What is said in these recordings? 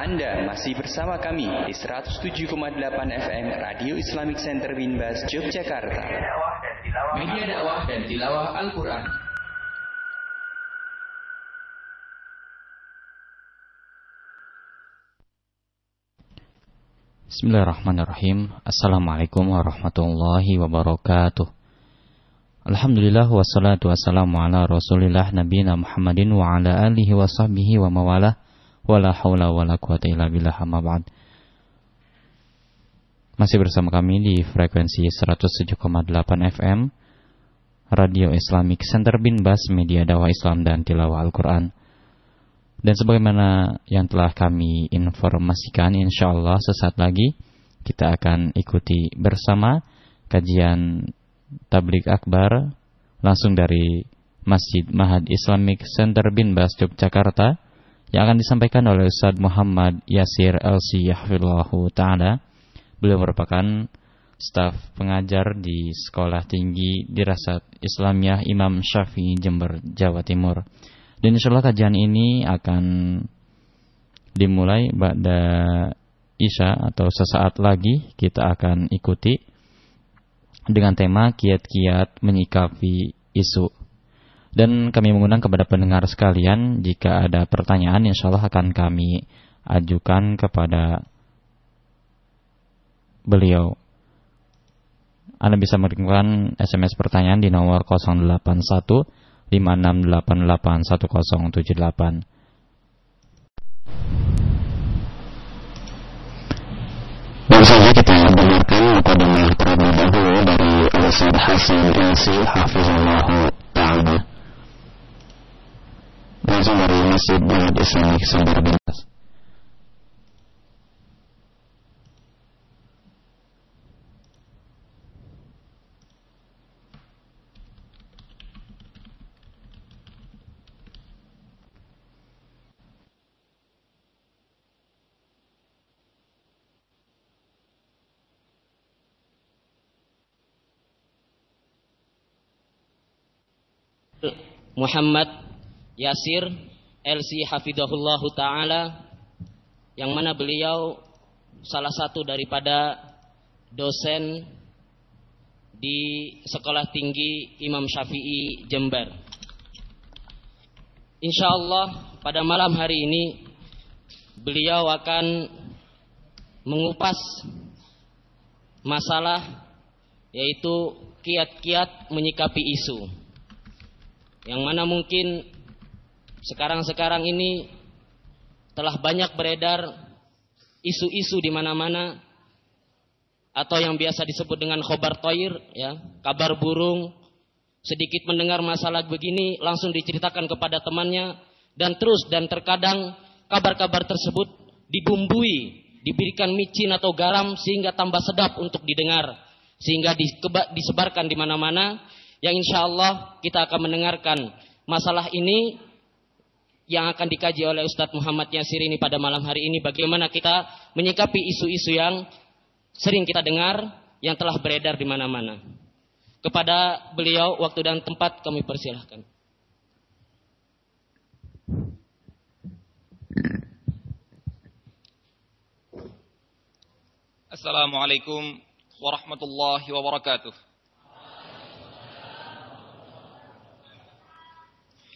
Anda masih bersama kami di 107,8 FM Radio Islamic Center Binbas, Yogyakarta. Media dakwah dan tilawah Al-Quran. Bismillahirrahmanirrahim. Assalamualaikum warahmatullahi wabarakatuh. Alhamdulillah wassalatu wassalamu ala rasulillah nabiyina Muhammadin wa ala alihi wa sahbihi wa mawalah wa la hawla wa la quwata illa billah amma ba'd. Masih bersama kami di frekuensi 107,8 FM Radio Islamic Center bin Bas Media Dakwah Islam dan Tilawah Al-Quran dan sebagaimana yang telah kami informasikan, insya Allah sesaat lagi kita akan ikuti bersama kajian tablik akbar langsung dari Masjid Mahad Islamic Center bin Bas Yogyakarta yang akan disampaikan oleh Ustaz Muhammad Yasir LC Yahfillahu Ta'ala. Beliau merupakan staf pengajar di Sekolah Tinggi Dirasat Islamiyah Imam Syafi'i Jember, Jawa Timur. Dan insya Allah kajian ini akan dimulai pada Isya atau sesaat lagi kita akan ikuti dengan tema kiat-kiat menyikapi isu. Dan kami mengundang kepada pendengar sekalian jika ada pertanyaan insya Allah akan kami ajukan kepada beliau. Anda bisa mengirimkan SMS pertanyaan di nomor 081 56881078. Baru saja kita dengarkan mukadimah terlebih dahulu dari Ustaz Hasan Ilsi Hafizullah Ta'ala. Langsung dari Masjid Banyak Islamic Sumber Bintas. Muhammad Yasir LC Hafidahullah Ta'ala yang mana beliau salah satu daripada dosen di Sekolah Tinggi Imam Syafi'i Jember. Insya Allah pada malam hari ini beliau akan mengupas masalah yaitu kiat-kiat menyikapi isu yang mana mungkin sekarang-sekarang ini telah banyak beredar isu-isu di mana-mana atau yang biasa disebut dengan khobar toir ya kabar burung. Sedikit mendengar masalah begini langsung diceritakan kepada temannya dan terus dan terkadang kabar-kabar tersebut dibumbui diberikan micin atau garam sehingga tambah sedap untuk didengar sehingga disebarkan di mana-mana. Yang insya Allah kita akan mendengarkan masalah ini yang akan dikaji oleh Ustadz Muhammad Yasir ini pada malam hari ini bagaimana kita menyikapi isu-isu yang sering kita dengar yang telah beredar di mana-mana. Kepada beliau waktu dan tempat kami persilahkan. Assalamualaikum warahmatullahi wabarakatuh.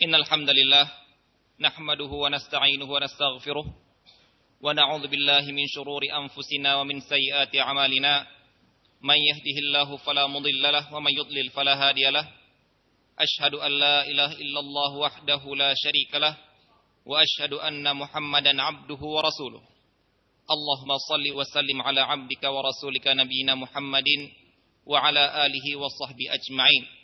Innal hamdalillah نحمده ونستعينه ونستغفره ونعوذ بالله من شرور أنفسنا ومن سيئات أعمالنا. من يهده الله فلا مضل له ومن يضلل فلا هادي له. أشهد أن لا إله إلا الله وحده لا شريك له وأشهد أن محمدا عبده ورسوله. اللهم صل وسلم على عبدك ورسولك نبينا محمد وعلى آله وصحبه أجمعين.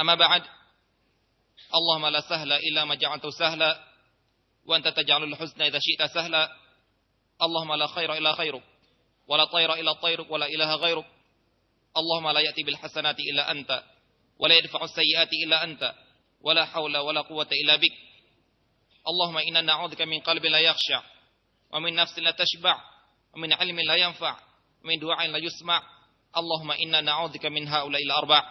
أما بعد اللهم لا سهل إلا ما جعلته سهلا وأنت تجعل الحزن إذا شئت سهلا. اللهم لا خير إلا خيرك ولا طير إلا طيرك ولا إله غيرك. اللهم لا يأتي بالحسنات إلا أنت ولا يدفع السيئات إلا أنت ولا حول ولا قوة إلا بك. اللهم إنا نعوذ من قلب لا يخشع ومن نفس لا تشبع ومن علم لا ينفع ومن دعاء لا يسمع. اللهم إنا نعوذ من هؤلاء الأربع.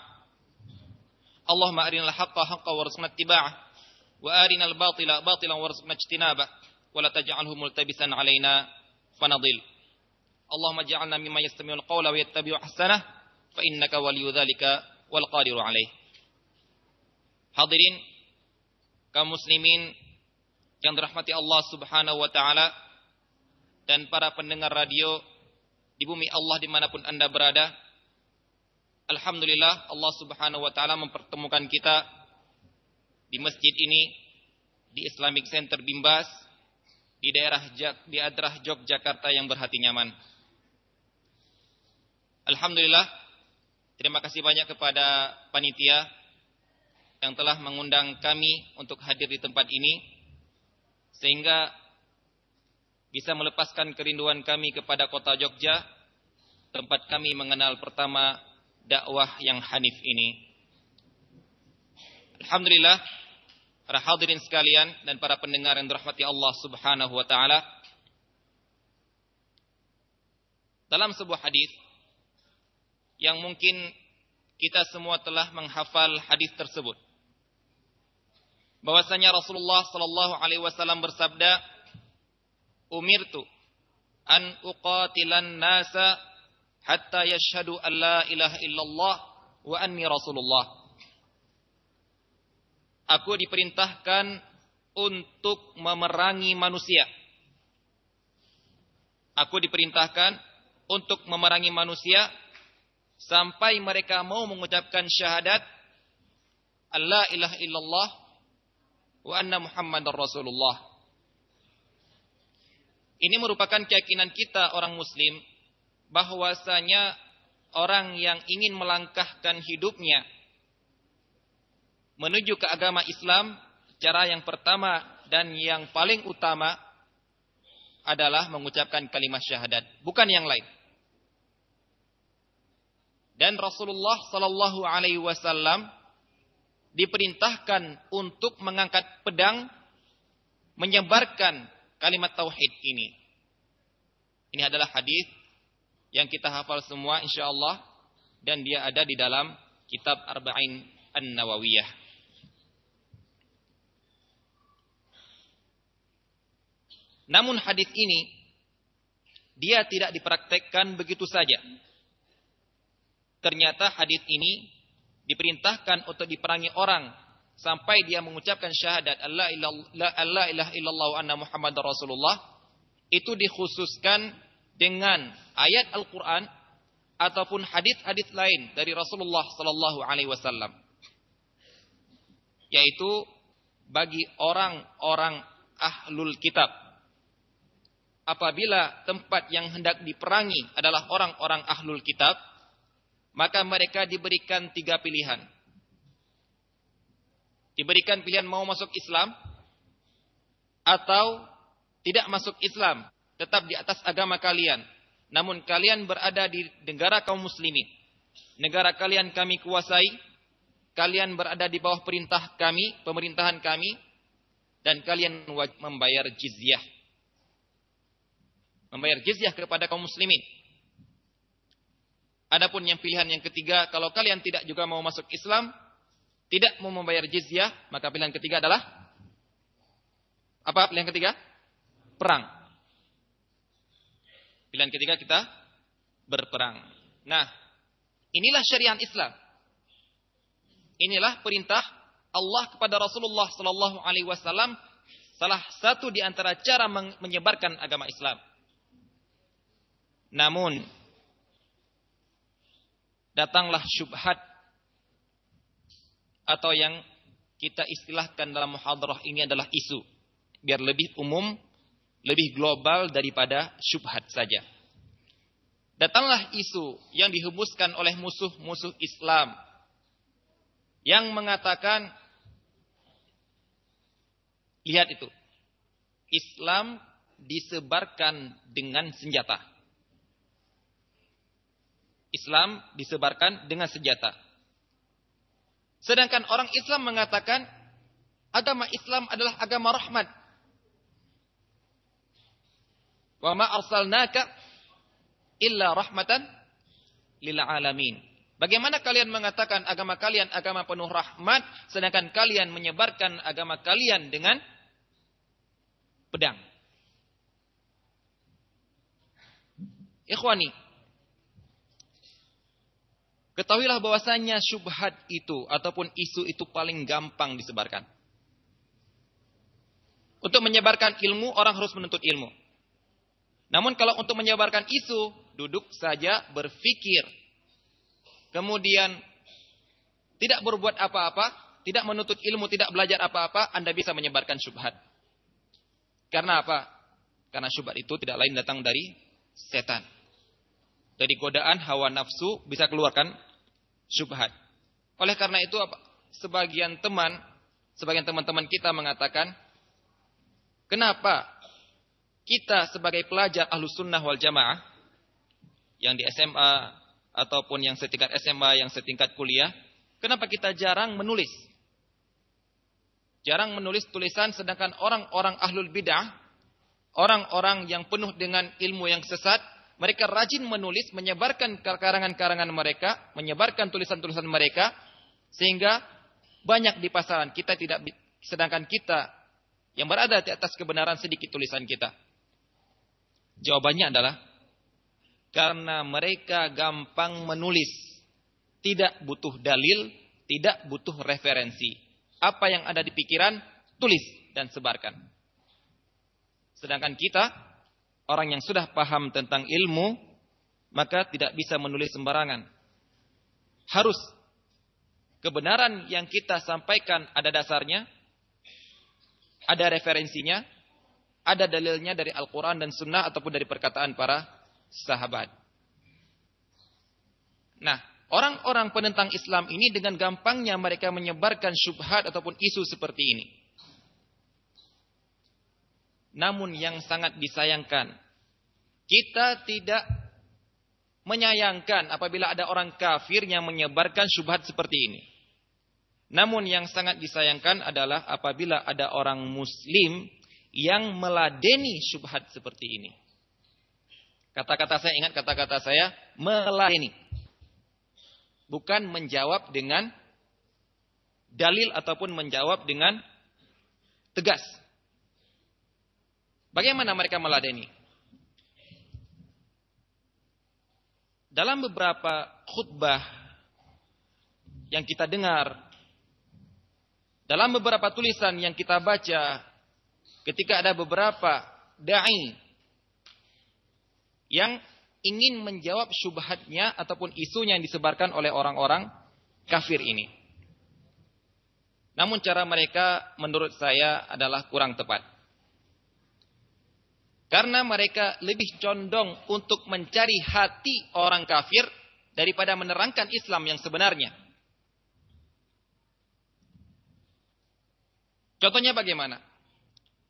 Allahumma arinal haqqa haqqa warzuqna ittiba'ah. Wa arinal batila batilan warzuqna ijtinabah. Wa la taj'alhu multabisan alaina fanadil. Allahumma ij'alna mimman yastami'ul qawla wa yattabi'u ahsanah fa innaka waliyyu dzalika wal qadiru alaih Hadirin kaum muslimin yang dirahmati Allah Subhanahu wa taala dan para pendengar radio di bumi Allah di mana pun Anda berada Alhamdulillah Allah Subhanahu wa taala mempertemukan kita di masjid ini di Islamic Center Bimbas di daerah di daerah Yogyakarta yang berhati nyaman. Alhamdulillah terima kasih banyak kepada panitia yang telah mengundang kami untuk hadir di tempat ini sehingga bisa melepaskan kerinduan kami kepada kota Jogja tempat kami mengenal pertama dakwah yang hanif ini. Alhamdulillah para hadirin sekalian dan para pendengar yang dirahmati Allah Subhanahu wa taala. Dalam sebuah hadis yang mungkin kita semua telah menghafal hadis tersebut. Bahwasanya Rasulullah sallallahu alaihi wasallam bersabda, "Umirtu an uqatilan nasa hatta yashhadu an la ilaha illallah wa anni Rasulullah." Aku diperintahkan untuk memerangi manusia. Aku diperintahkan untuk memerangi manusia sampai mereka mau mengucapkan syahadat Allah ilaha illallah wa anna Muhammadar Rasulullah. Ini merupakan keyakinan kita orang muslim bahwasanya orang yang ingin melangkahkan hidupnya menuju ke agama Islam, cara yang pertama dan yang paling utama adalah mengucapkan kalimat syahadat, bukan yang lain. Dan Rasulullah Sallallahu Alaihi Wasallam diperintahkan untuk mengangkat pedang menyebarkan kalimat tauhid ini. Ini adalah hadis yang kita hafal semua insyaallah dan dia ada di dalam kitab Arba'in An-Nawawiyah. Namun hadis ini dia tidak dipraktekkan begitu saja ternyata hadis ini diperintahkan untuk diperangi orang sampai dia mengucapkan syahadat Allah ilaha illallah anna Muhammadar Rasulullah itu dikhususkan dengan ayat Al-Qur'an ataupun hadis-hadis lain dari Rasulullah sallallahu alaihi wasallam. Yaitu bagi orang-orang ahlul kitab. Apabila tempat yang hendak diperangi adalah orang-orang ahlul kitab maka mereka diberikan tiga pilihan. Diberikan pilihan mau masuk Islam atau tidak masuk Islam, tetap di atas agama kalian. Namun kalian berada di negara kaum muslimin. Negara kalian kami kuasai, kalian berada di bawah perintah kami, pemerintahan kami, dan kalian membayar jizyah. Membayar jizyah kepada kaum muslimin. Adapun yang pilihan yang ketiga, kalau kalian tidak juga mau masuk Islam, tidak mau membayar jizyah, maka pilihan ketiga adalah apa pilihan ketiga? Perang. Pilihan ketiga kita berperang. Nah, inilah syariat Islam. Inilah perintah Allah kepada Rasulullah sallallahu alaihi wasallam salah satu di antara cara menyebarkan agama Islam. Namun datanglah syubhat atau yang kita istilahkan dalam muhadarah ini adalah isu biar lebih umum, lebih global daripada syubhat saja. Datanglah isu yang dihembuskan oleh musuh-musuh Islam yang mengatakan lihat itu Islam disebarkan dengan senjata. Islam disebarkan dengan senjata. Sedangkan orang Islam mengatakan agama Islam adalah agama rahmat. Wa ma arsalnaka illa rahmatan lil alamin. Bagaimana kalian mengatakan agama kalian agama penuh rahmat sedangkan kalian menyebarkan agama kalian dengan pedang? Ikhwani, ketahuilah bahwasanya syubhat itu ataupun isu itu paling gampang disebarkan. Untuk menyebarkan ilmu, orang harus menuntut ilmu. Namun kalau untuk menyebarkan isu, duduk saja berpikir. Kemudian tidak berbuat apa-apa, tidak menuntut ilmu, tidak belajar apa-apa, Anda bisa menyebarkan syubhat. Karena apa? Karena syubhat itu tidak lain datang dari setan dari godaan hawa nafsu bisa keluarkan syubhat. Oleh karena itu sebagian teman, sebagian teman-teman kita mengatakan, kenapa kita sebagai pelajar ahlus sunnah wal jamaah yang di SMA ataupun yang setingkat SMA, yang setingkat kuliah, kenapa kita jarang menulis? Jarang menulis tulisan sedangkan orang-orang ahlul bidah, orang-orang yang penuh dengan ilmu yang sesat, mereka rajin menulis, menyebarkan karangan-karangan mereka, menyebarkan tulisan-tulisan mereka, sehingga banyak di pasaran. Kita tidak, sedangkan kita yang berada di atas kebenaran sedikit tulisan kita. Jawabannya adalah, karena mereka gampang menulis, tidak butuh dalil, tidak butuh referensi. Apa yang ada di pikiran, tulis dan sebarkan. Sedangkan kita orang yang sudah paham tentang ilmu, maka tidak bisa menulis sembarangan. Harus kebenaran yang kita sampaikan ada dasarnya, ada referensinya, ada dalilnya dari Al-Quran dan Sunnah ataupun dari perkataan para sahabat. Nah, orang-orang penentang Islam ini dengan gampangnya mereka menyebarkan syubhat ataupun isu seperti ini. Namun yang sangat disayangkan, kita tidak menyayangkan apabila ada orang kafir yang menyebarkan syubhat seperti ini. Namun yang sangat disayangkan adalah apabila ada orang muslim yang meladeni syubhat seperti ini. Kata-kata saya ingat kata-kata saya meladeni. Bukan menjawab dengan dalil ataupun menjawab dengan tegas. Bagaimana mereka meladeni? Dalam beberapa khutbah yang kita dengar, dalam beberapa tulisan yang kita baca, ketika ada beberapa da'i yang ingin menjawab syubhatnya ataupun isunya yang disebarkan oleh orang-orang kafir ini. Namun cara mereka menurut saya adalah kurang tepat. Karena mereka lebih condong untuk mencari hati orang kafir daripada menerangkan Islam yang sebenarnya. Contohnya bagaimana?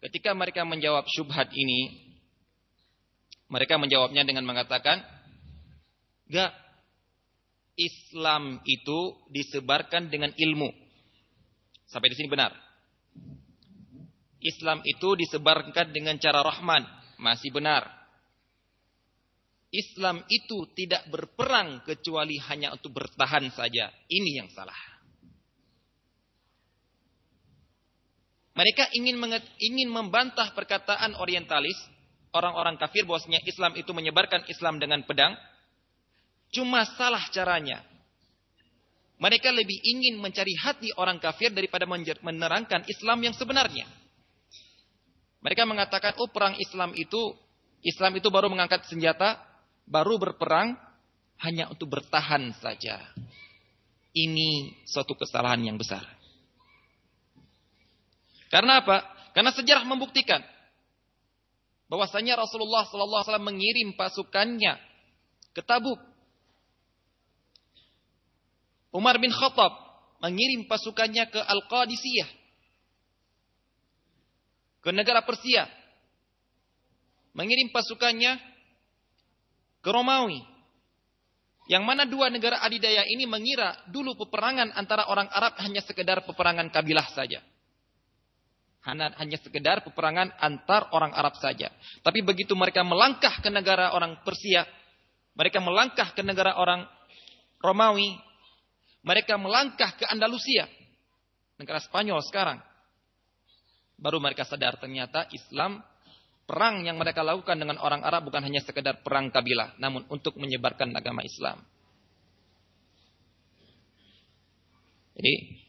Ketika mereka menjawab syubhat ini, mereka menjawabnya dengan mengatakan, Gak, Islam itu disebarkan dengan ilmu. Sampai di sini benar. Islam itu disebarkan dengan cara rahman, masih benar. Islam itu tidak berperang kecuali hanya untuk bertahan saja. Ini yang salah. Mereka ingin ingin membantah perkataan orientalis, orang-orang kafir bahwasanya Islam itu menyebarkan Islam dengan pedang. Cuma salah caranya. Mereka lebih ingin mencari hati orang kafir daripada menerangkan Islam yang sebenarnya. Mereka mengatakan, oh perang Islam itu, Islam itu baru mengangkat senjata, baru berperang, hanya untuk bertahan saja. Ini suatu kesalahan yang besar. Karena apa? Karena sejarah membuktikan bahwasanya Rasulullah SAW mengirim pasukannya ke Tabuk. Umar bin Khattab mengirim pasukannya ke Al-Qadisiyah ke negara Persia mengirim pasukannya ke Romawi. Yang mana dua negara adidaya ini mengira dulu peperangan antara orang Arab hanya sekedar peperangan kabilah saja. Hanya, sekedar peperangan antar orang Arab saja. Tapi begitu mereka melangkah ke negara orang Persia, mereka melangkah ke negara orang Romawi, mereka melangkah ke Andalusia, negara Spanyol sekarang. Baru mereka sadar ternyata Islam perang yang mereka lakukan dengan orang Arab bukan hanya sekedar perang kabilah, namun untuk menyebarkan agama Islam. Jadi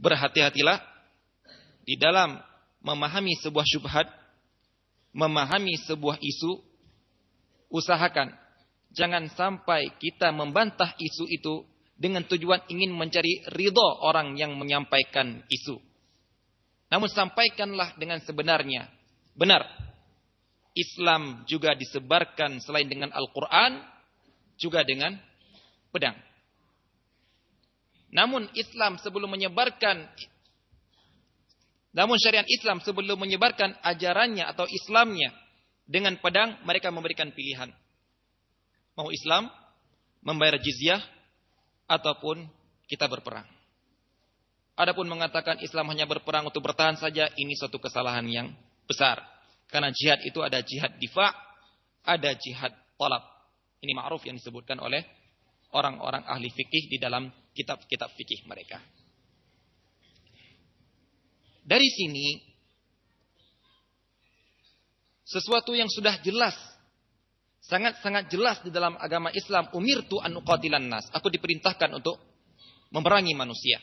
berhati-hatilah di dalam memahami sebuah syubhat, memahami sebuah isu, usahakan jangan sampai kita membantah isu itu dengan tujuan ingin mencari ridho orang yang menyampaikan isu. Namun sampaikanlah dengan sebenarnya. Benar, Islam juga disebarkan selain dengan Al-Quran, juga dengan pedang. Namun Islam sebelum menyebarkan, namun syariat Islam sebelum menyebarkan ajarannya atau Islamnya dengan pedang, mereka memberikan pilihan. Mau Islam, membayar jizyah, ataupun kita berperang. Adapun mengatakan Islam hanya berperang untuk bertahan saja, ini suatu kesalahan yang besar. Karena jihad itu ada jihad difa, ada jihad talab. Ini ma'ruf yang disebutkan oleh orang-orang ahli fikih di dalam kitab-kitab fikih mereka. Dari sini sesuatu yang sudah jelas sangat-sangat jelas di dalam agama Islam umirtu an uqatilan nas aku diperintahkan untuk memerangi manusia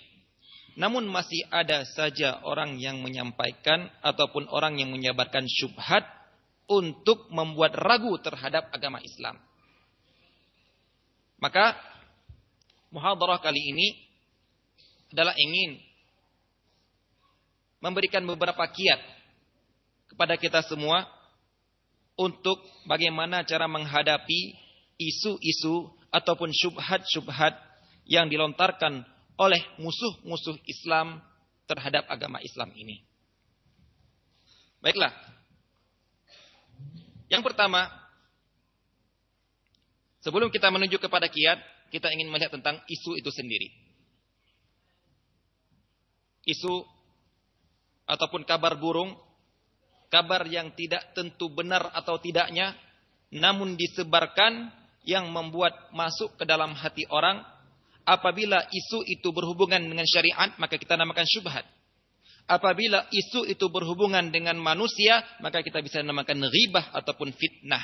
namun masih ada saja orang yang menyampaikan ataupun orang yang menyebarkan syubhat untuk membuat ragu terhadap agama Islam. Maka muhadarah kali ini adalah ingin memberikan beberapa kiat kepada kita semua untuk bagaimana cara menghadapi isu-isu ataupun syubhat-syubhat yang dilontarkan oleh musuh-musuh Islam terhadap agama Islam ini. Baiklah. Yang pertama, sebelum kita menuju kepada kiat, kita ingin melihat tentang isu itu sendiri. Isu ataupun kabar burung, kabar yang tidak tentu benar atau tidaknya, namun disebarkan yang membuat masuk ke dalam hati orang Apabila isu itu berhubungan dengan syariat, maka kita namakan syubhat. Apabila isu itu berhubungan dengan manusia, maka kita bisa namakan ghibah ataupun fitnah.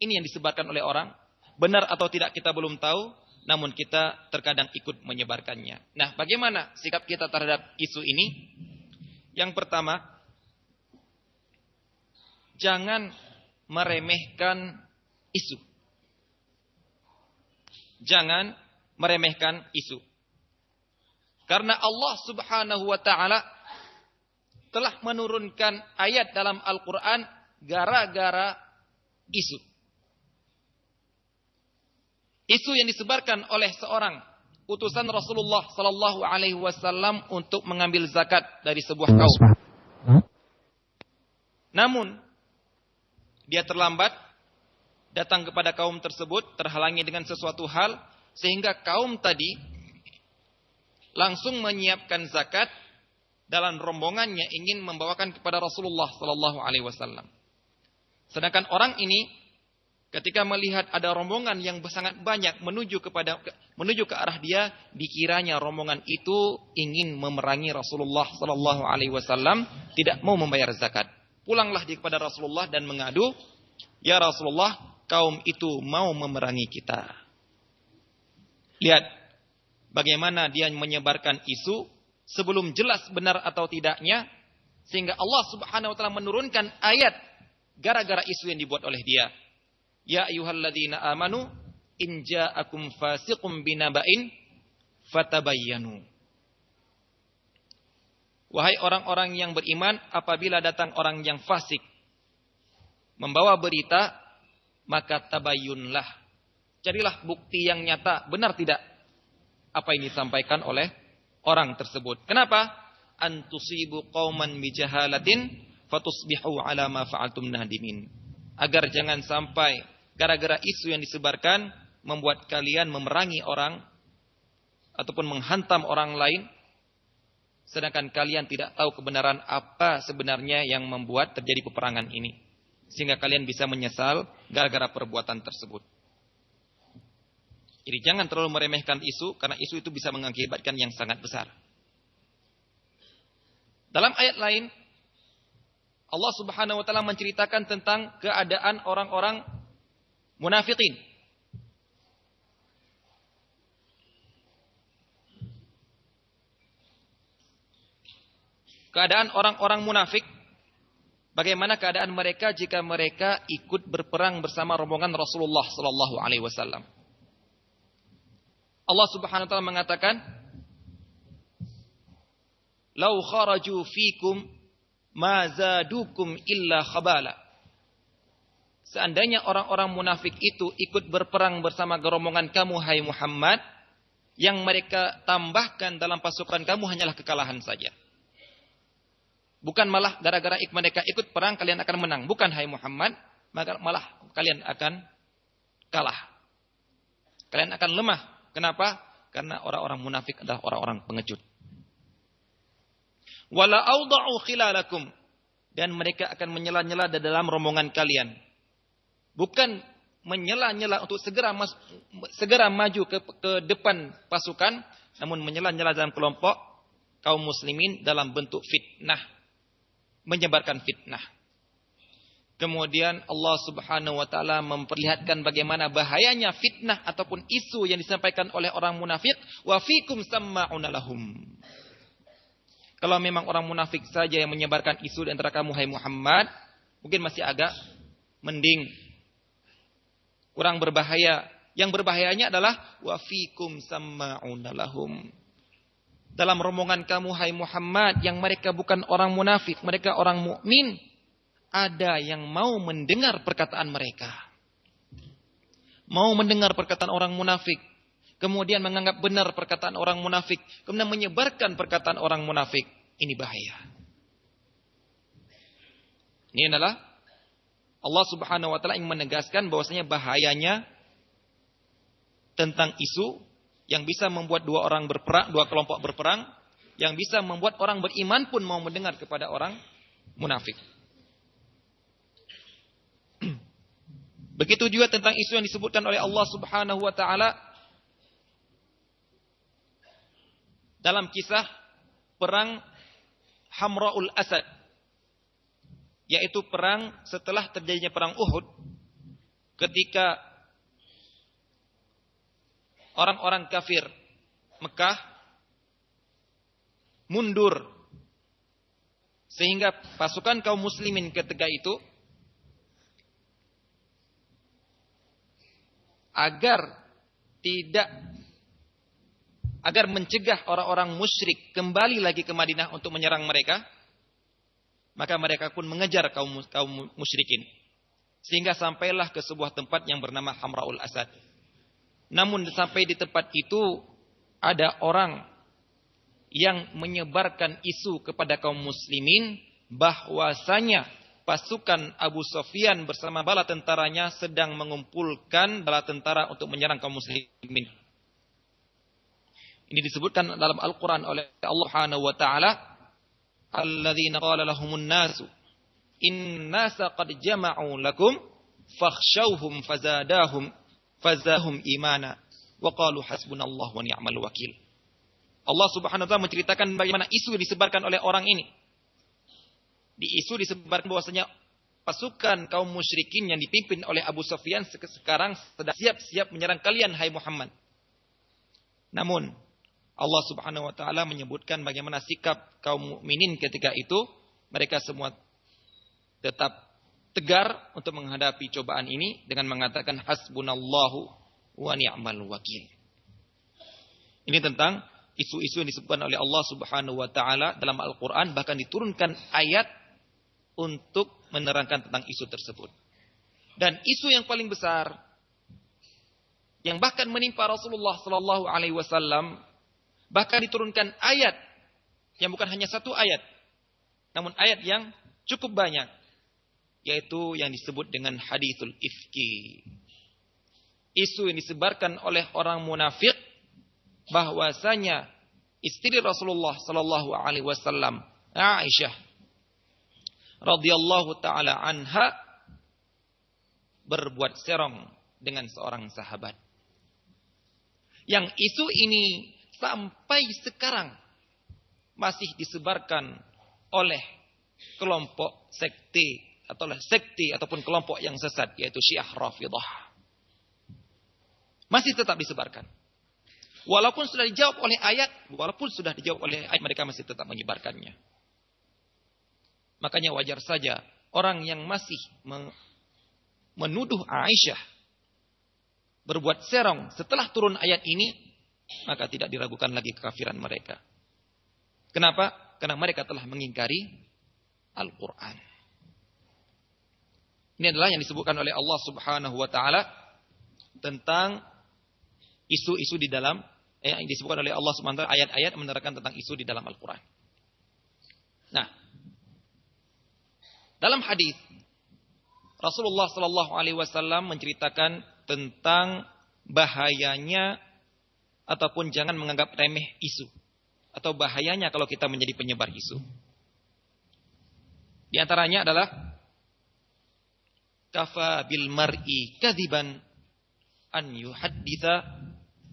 Ini yang disebarkan oleh orang. Benar atau tidak kita belum tahu, namun kita terkadang ikut menyebarkannya. Nah, bagaimana sikap kita terhadap isu ini? Yang pertama, jangan meremehkan isu jangan meremehkan isu. Karena Allah Subhanahu wa taala telah menurunkan ayat dalam Al-Qur'an gara-gara isu. Isu yang disebarkan oleh seorang utusan Rasulullah sallallahu alaihi wasallam untuk mengambil zakat dari sebuah kaum. Namun dia terlambat datang kepada kaum tersebut terhalangi dengan sesuatu hal sehingga kaum tadi langsung menyiapkan zakat dalam rombongannya ingin membawakan kepada Rasulullah sallallahu alaihi wasallam. Sedangkan orang ini ketika melihat ada rombongan yang sangat banyak menuju kepada menuju ke arah dia, dikiranya rombongan itu ingin memerangi Rasulullah sallallahu alaihi wasallam, tidak mau membayar zakat. Pulanglah dia kepada Rasulullah dan mengadu, "Ya Rasulullah, kaum itu mau memerangi kita. Lihat bagaimana dia menyebarkan isu sebelum jelas benar atau tidaknya sehingga Allah Subhanahu wa taala menurunkan ayat gara-gara isu yang dibuat oleh dia. Ya ayyuhalladzina amanu in ja'akum fasiqum binaba'in fatabayyanu. Wahai orang-orang yang beriman, apabila datang orang yang fasik membawa berita maka tabayunlah. Carilah bukti yang nyata, benar tidak apa yang disampaikan oleh orang tersebut. Kenapa? Antusibu qauman bijahalatin fatusbihu ala ma fa'altum nadimin. Agar jangan sampai gara-gara isu yang disebarkan membuat kalian memerangi orang ataupun menghantam orang lain sedangkan kalian tidak tahu kebenaran apa sebenarnya yang membuat terjadi peperangan ini sehingga kalian bisa menyesal gara-gara perbuatan tersebut. Jadi jangan terlalu meremehkan isu karena isu itu bisa mengakibatkan yang sangat besar. Dalam ayat lain Allah Subhanahu wa taala menceritakan tentang keadaan orang-orang munafikin keadaan orang-orang munafik bagaimana keadaan mereka jika mereka ikut berperang bersama rombongan Rasulullah sallallahu alaihi wasallam. Allah Subhanahu wa taala mengatakan, "Lau kharaju fikum ma zadukum illa khabala." Seandainya orang-orang munafik itu ikut berperang bersama rombongan kamu hai Muhammad, yang mereka tambahkan dalam pasukan kamu hanyalah kekalahan saja. Bukan malah gara-gara mereka ikut perang kalian akan menang. Bukan hai Muhammad, maka malah kalian akan kalah. Kalian akan lemah. Kenapa? Karena orang-orang munafik adalah orang-orang pengecut. Wala khilalakum dan mereka akan menyela-nyela di dalam rombongan kalian. Bukan menyela-nyela untuk segera mas, segera maju ke, ke depan pasukan, namun menyela-nyela dalam kelompok kaum muslimin dalam bentuk fitnah menyebarkan fitnah. Kemudian Allah Subhanahu wa taala memperlihatkan bagaimana bahayanya fitnah ataupun isu yang disampaikan oleh orang munafik, wa fikum samma'una lahum. Kalau memang orang munafik saja yang menyebarkan isu di antara kamu hai Muhammad, mungkin masih agak mending. Kurang berbahaya. Yang berbahayanya adalah wa fikum samma'una lahum dalam rombongan kamu hai Muhammad yang mereka bukan orang munafik, mereka orang mukmin, ada yang mau mendengar perkataan mereka. Mau mendengar perkataan orang munafik, kemudian menganggap benar perkataan orang munafik, kemudian menyebarkan perkataan orang munafik. Ini bahaya. Ini adalah Allah Subhanahu wa taala ingin menegaskan bahwasanya bahayanya tentang isu yang bisa membuat dua orang berperang, dua kelompok berperang, yang bisa membuat orang beriman pun mau mendengar kepada orang munafik. Begitu juga tentang isu yang disebutkan oleh Allah Subhanahu wa taala dalam kisah perang Hamraul Asad yaitu perang setelah terjadinya perang Uhud ketika orang-orang kafir Mekah mundur sehingga pasukan kaum muslimin ketika itu agar tidak agar mencegah orang-orang musyrik kembali lagi ke Madinah untuk menyerang mereka maka mereka pun mengejar kaum kaum musyrikin. Sehingga sampailah ke sebuah tempat yang bernama Hamraul Asad. Namun sampai di tempat itu ada orang yang menyebarkan isu kepada kaum muslimin bahwasanya pasukan Abu Sofyan bersama bala tentaranya sedang mengumpulkan bala tentara untuk menyerang kaum muslimin. Ini disebutkan dalam Al-Quran oleh Allah Subhanahu wa taala, "Alladzina qala lahumun nasu innasa qad jama'u lakum fakhshawhum fazadahum fazahum imana wa qalu hasbunallah wa ni'mal wakil. Allah Subhanahu wa taala menceritakan bagaimana isu disebarkan oleh orang ini. Di isu disebarkan bahwasanya pasukan kaum musyrikin yang dipimpin oleh Abu Sufyan sekarang sedang siap-siap menyerang kalian hai Muhammad. Namun Allah Subhanahu wa taala menyebutkan bagaimana sikap kaum mukminin ketika itu mereka semua tetap tegar untuk menghadapi cobaan ini dengan mengatakan hasbunallahu wa ni'mal wakil. Ini tentang isu-isu yang disebutkan oleh Allah Subhanahu wa taala dalam Al-Qur'an bahkan diturunkan ayat untuk menerangkan tentang isu tersebut. Dan isu yang paling besar yang bahkan menimpa Rasulullah sallallahu alaihi wasallam bahkan diturunkan ayat yang bukan hanya satu ayat namun ayat yang cukup banyak yaitu yang disebut dengan hadithul ifki. Isu yang disebarkan oleh orang munafik bahwasanya istri Rasulullah sallallahu alaihi wasallam Aisyah radhiyallahu taala anha berbuat serong dengan seorang sahabat. Yang isu ini sampai sekarang masih disebarkan oleh kelompok sekte atau sekte ataupun kelompok yang sesat yaitu Syiah Rafidah. Masih tetap disebarkan. Walaupun sudah dijawab oleh ayat, walaupun sudah dijawab oleh ayat mereka masih tetap menyebarkannya. Makanya wajar saja orang yang masih menuduh Aisyah berbuat serong setelah turun ayat ini, maka tidak diragukan lagi kekafiran mereka. Kenapa? Karena mereka telah mengingkari Al-Quran. Ini adalah yang disebutkan oleh Allah Subhanahu wa taala tentang isu-isu di dalam eh, yang disebutkan oleh Allah Subhanahu wa taala ayat-ayat menerangkan tentang isu di dalam Al-Qur'an. Nah, dalam hadis Rasulullah Shallallahu alaihi wasallam menceritakan tentang bahayanya ataupun jangan menganggap remeh isu atau bahayanya kalau kita menjadi penyebar isu. Di antaranya adalah kafa bil mar'i kadiban an yuhadditha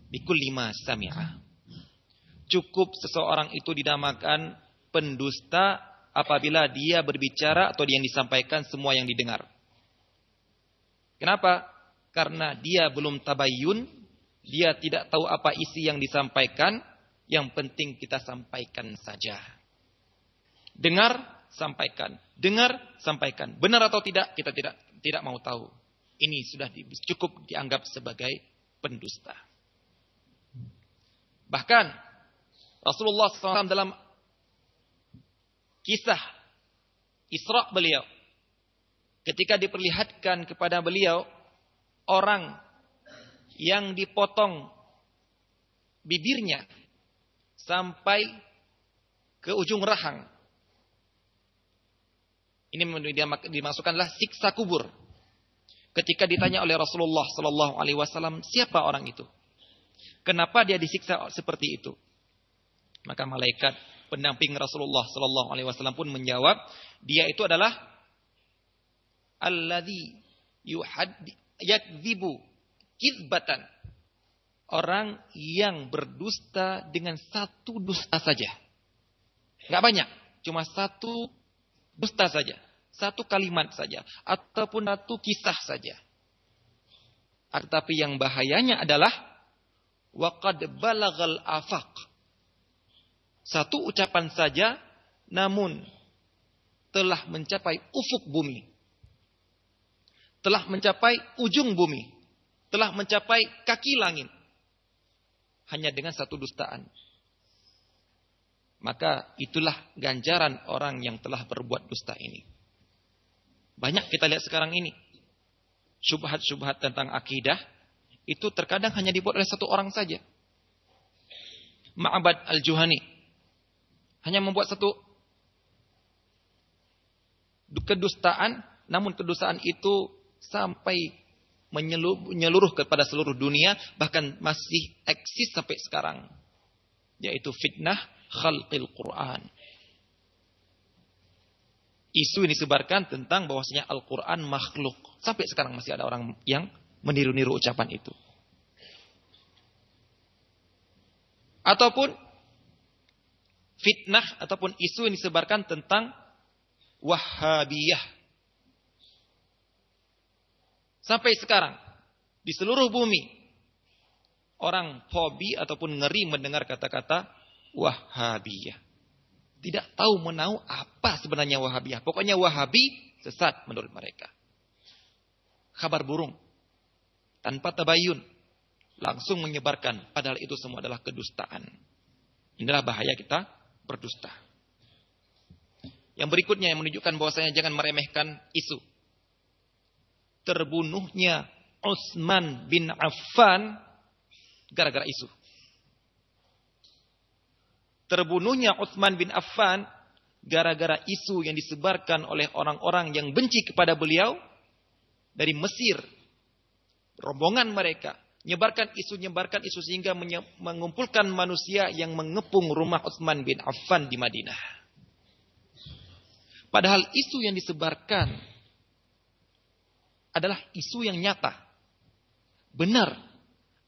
bikulli ma sami'a. Cukup seseorang itu dinamakan pendusta apabila dia berbicara atau yang disampaikan semua yang didengar. Kenapa? Karena dia belum tabayun, dia tidak tahu apa isi yang disampaikan, yang penting kita sampaikan saja. Dengar, sampaikan. Dengar, sampaikan. Benar atau tidak, kita tidak tidak mau tahu. Ini sudah cukup dianggap sebagai pendusta. Bahkan Rasulullah SAW dalam kisah Isra beliau ketika diperlihatkan kepada beliau orang yang dipotong bibirnya sampai ke ujung rahang ini dimasukkanlah siksa kubur. Ketika ditanya oleh Rasulullah Sallallahu Alaihi Wasallam, siapa orang itu? Kenapa dia disiksa seperti itu? Maka malaikat pendamping Rasulullah Sallallahu Alaihi Wasallam pun menjawab, dia itu adalah alladhi yakdzibu kizbatan. Orang yang berdusta dengan satu dusta saja. Nggak banyak, cuma satu Dusta saja. Satu kalimat saja. Ataupun satu kisah saja. Tetapi yang bahayanya adalah waqad balagal afaq. Satu ucapan saja namun telah mencapai ufuk bumi. Telah mencapai ujung bumi. Telah mencapai kaki langit. Hanya dengan satu dustaan. Maka itulah ganjaran orang yang telah berbuat dusta ini. Banyak kita lihat sekarang ini. Subhat-subhat tentang akidah. Itu terkadang hanya dibuat oleh satu orang saja. Ma'abad al-Juhani. Hanya membuat satu kedustaan. Namun kedustaan itu sampai menyeluruh kepada seluruh dunia. Bahkan masih eksis sampai sekarang. Yaitu fitnah khalqil Quran. Isu ini disebarkan tentang bahwasanya Al-Quran makhluk. Sampai sekarang masih ada orang yang meniru-niru ucapan itu. Ataupun fitnah ataupun isu yang disebarkan tentang Wahabiyah. Sampai sekarang di seluruh bumi orang hobi ataupun ngeri mendengar kata-kata Wahabiyah. Tidak tahu menahu apa sebenarnya Wahabiyah. Pokoknya Wahabi sesat menurut mereka. Kabar burung. Tanpa tabayun. Langsung menyebarkan. Padahal itu semua adalah kedustaan. Inilah bahaya kita berdusta. Yang berikutnya yang menunjukkan bahwasanya jangan meremehkan isu. Terbunuhnya Utsman bin Affan gara-gara isu terbunuhnya Utsman bin Affan gara-gara isu yang disebarkan oleh orang-orang yang benci kepada beliau dari Mesir. Rombongan mereka menyebarkan isu, menyebarkan isu sehingga mengumpulkan manusia yang mengepung rumah Utsman bin Affan di Madinah. Padahal isu yang disebarkan adalah isu yang nyata. Benar.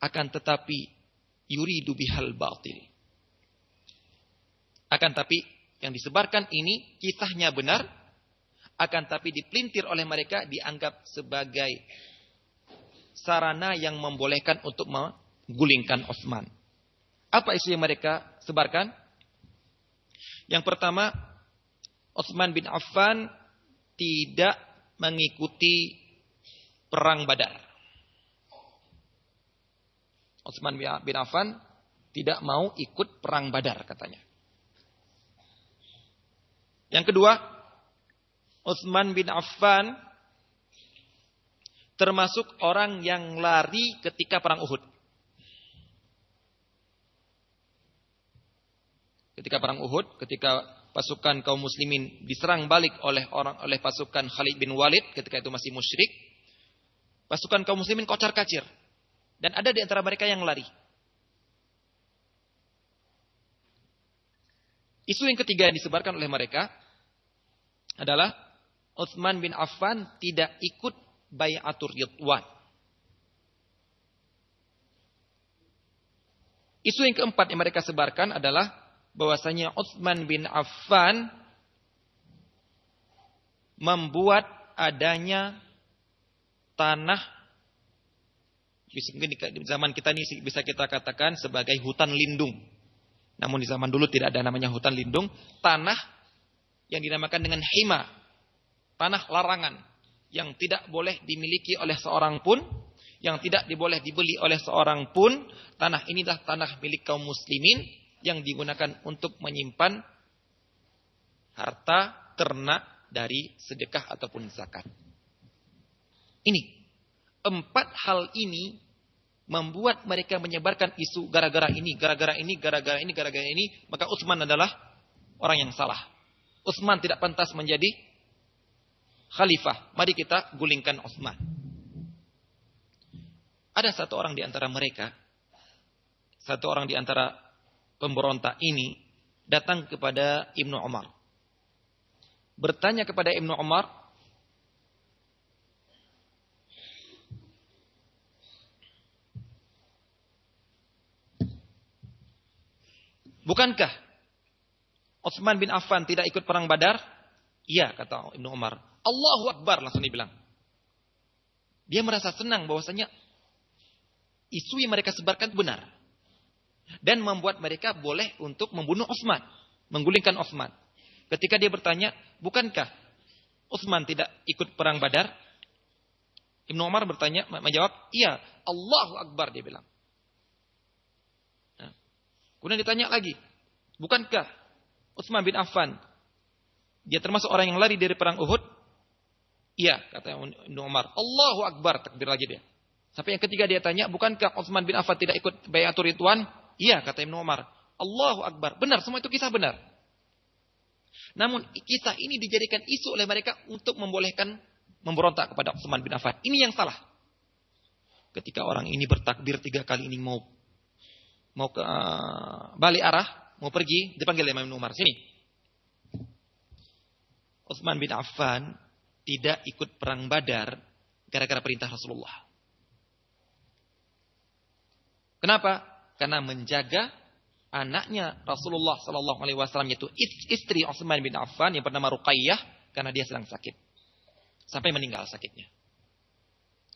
Akan tetapi yuridu bihal batil. Akan tapi yang disebarkan ini kisahnya benar. Akan tapi dipelintir oleh mereka dianggap sebagai sarana yang membolehkan untuk menggulingkan Osman. Apa isu yang mereka sebarkan? Yang pertama, Osman bin Affan tidak mengikuti perang Badar. Osman bin Affan tidak mau ikut perang Badar katanya. Yang kedua, Utsman bin Affan termasuk orang yang lari ketika perang Uhud. Ketika perang Uhud, ketika pasukan kaum muslimin diserang balik oleh orang oleh pasukan Khalid bin Walid ketika itu masih musyrik, pasukan kaum muslimin kocar-kacir dan ada di antara mereka yang lari. Isu yang ketiga yang disebarkan oleh mereka adalah Utsman bin Affan tidak ikut bayatul ridwan. Isu yang keempat yang mereka sebarkan adalah bahwasanya Utsman bin Affan membuat adanya tanah mungkin di zaman kita ini bisa kita katakan sebagai hutan lindung. Namun di zaman dulu tidak ada namanya hutan lindung, tanah yang dinamakan dengan hima, tanah larangan yang tidak boleh dimiliki oleh seorang pun, yang tidak diboleh dibeli oleh seorang pun. Tanah inilah tanah milik kaum muslimin yang digunakan untuk menyimpan harta ternak dari sedekah ataupun zakat. Ini empat hal ini membuat mereka menyebarkan isu gara-gara ini, gara-gara ini, gara-gara ini, gara-gara ini, maka Utsman adalah orang yang salah. Utsman tidak pantas menjadi khalifah. Mari kita gulingkan Utsman. Ada satu orang di antara mereka, satu orang di antara pemberontak ini datang kepada Ibnu Umar. Bertanya kepada Ibnu Umar, Bukankah Utsman bin Affan tidak ikut perang Badar? Iya, kata Ibnu Umar. Allahu Akbar langsung dibilang. Dia merasa senang bahwasanya isu yang mereka sebarkan benar. Dan membuat mereka boleh untuk membunuh Utsman, menggulingkan Utsman. Ketika dia bertanya, bukankah Utsman tidak ikut perang Badar? Ibnu Umar bertanya, menjawab, iya, Allahu Akbar dia bilang. Kemudian ditanya lagi, bukankah Utsman bin Affan. Dia termasuk orang yang lari dari perang Uhud. Iya, kata Ibnu Umar. Allahu Akbar, takbir lagi dia. Sampai yang ketiga dia tanya, bukankah Utsman bin Affan tidak ikut bayatul ridwan? Iya, kata Ibnu Umar. Allahu Akbar. Benar, semua itu kisah benar. Namun kisah ini dijadikan isu oleh mereka untuk membolehkan memberontak kepada Utsman bin Affan. Ini yang salah. Ketika orang ini bertakbir tiga kali ini mau mau ke uh, balik arah, mau pergi, dipanggil Imam Umar. Sini. Utsman bin Affan tidak ikut perang Badar gara-gara perintah Rasulullah. Kenapa? Karena menjaga anaknya Rasulullah Sallallahu Alaihi Wasallam yaitu istri Utsman bin Affan yang bernama Ruqayyah karena dia sedang sakit sampai meninggal sakitnya.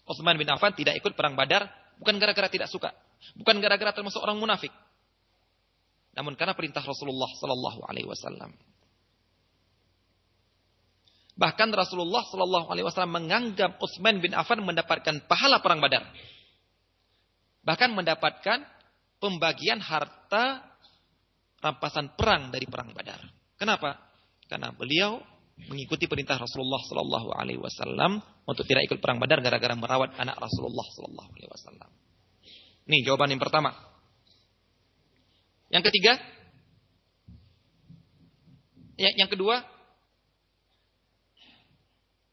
Utsman bin Affan tidak ikut perang Badar bukan gara-gara tidak suka, bukan gara-gara termasuk orang munafik, namun karena perintah Rasulullah Sallallahu Alaihi Wasallam. Bahkan Rasulullah Sallallahu Alaihi Wasallam menganggap Utsman bin Affan mendapatkan pahala perang Badar. Bahkan mendapatkan pembagian harta rampasan perang dari perang Badar. Kenapa? Karena beliau mengikuti perintah Rasulullah Sallallahu Alaihi Wasallam untuk tidak ikut perang Badar gara-gara merawat anak Rasulullah Sallallahu Alaihi Wasallam. Ini jawaban yang pertama. Yang ketiga, Ya, yang kedua,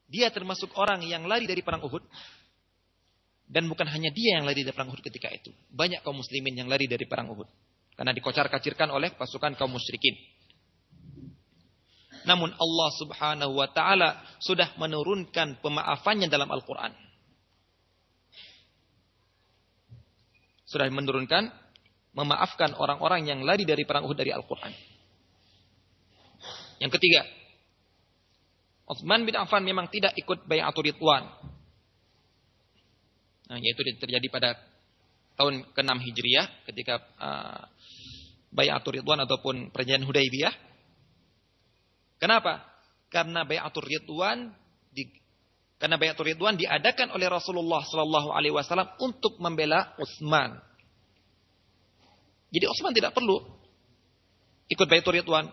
dia termasuk orang yang lari dari perang Uhud. Dan bukan hanya dia yang lari dari perang Uhud ketika itu. Banyak kaum muslimin yang lari dari perang Uhud. Karena dikocar-kacirkan oleh pasukan kaum musyrikin. Namun Allah subhanahu wa ta'ala sudah menurunkan pemaafannya dalam Al-Quran. Sudah menurunkan, memaafkan orang-orang yang lari dari perang Uhud dari Al-Quran. Yang ketiga, Utsman bin Affan memang tidak ikut bayatul ridwan. Nah, yaitu terjadi pada tahun ke-6 Hijriah ketika uh, bayatul ridwan ataupun perjanjian Hudaybiyah. Kenapa? Karena bayatul ridwan di karena bayatul ridwan diadakan oleh Rasulullah sallallahu alaihi wasallam untuk membela Utsman. Jadi Utsman tidak perlu ikut bayatul ridwan.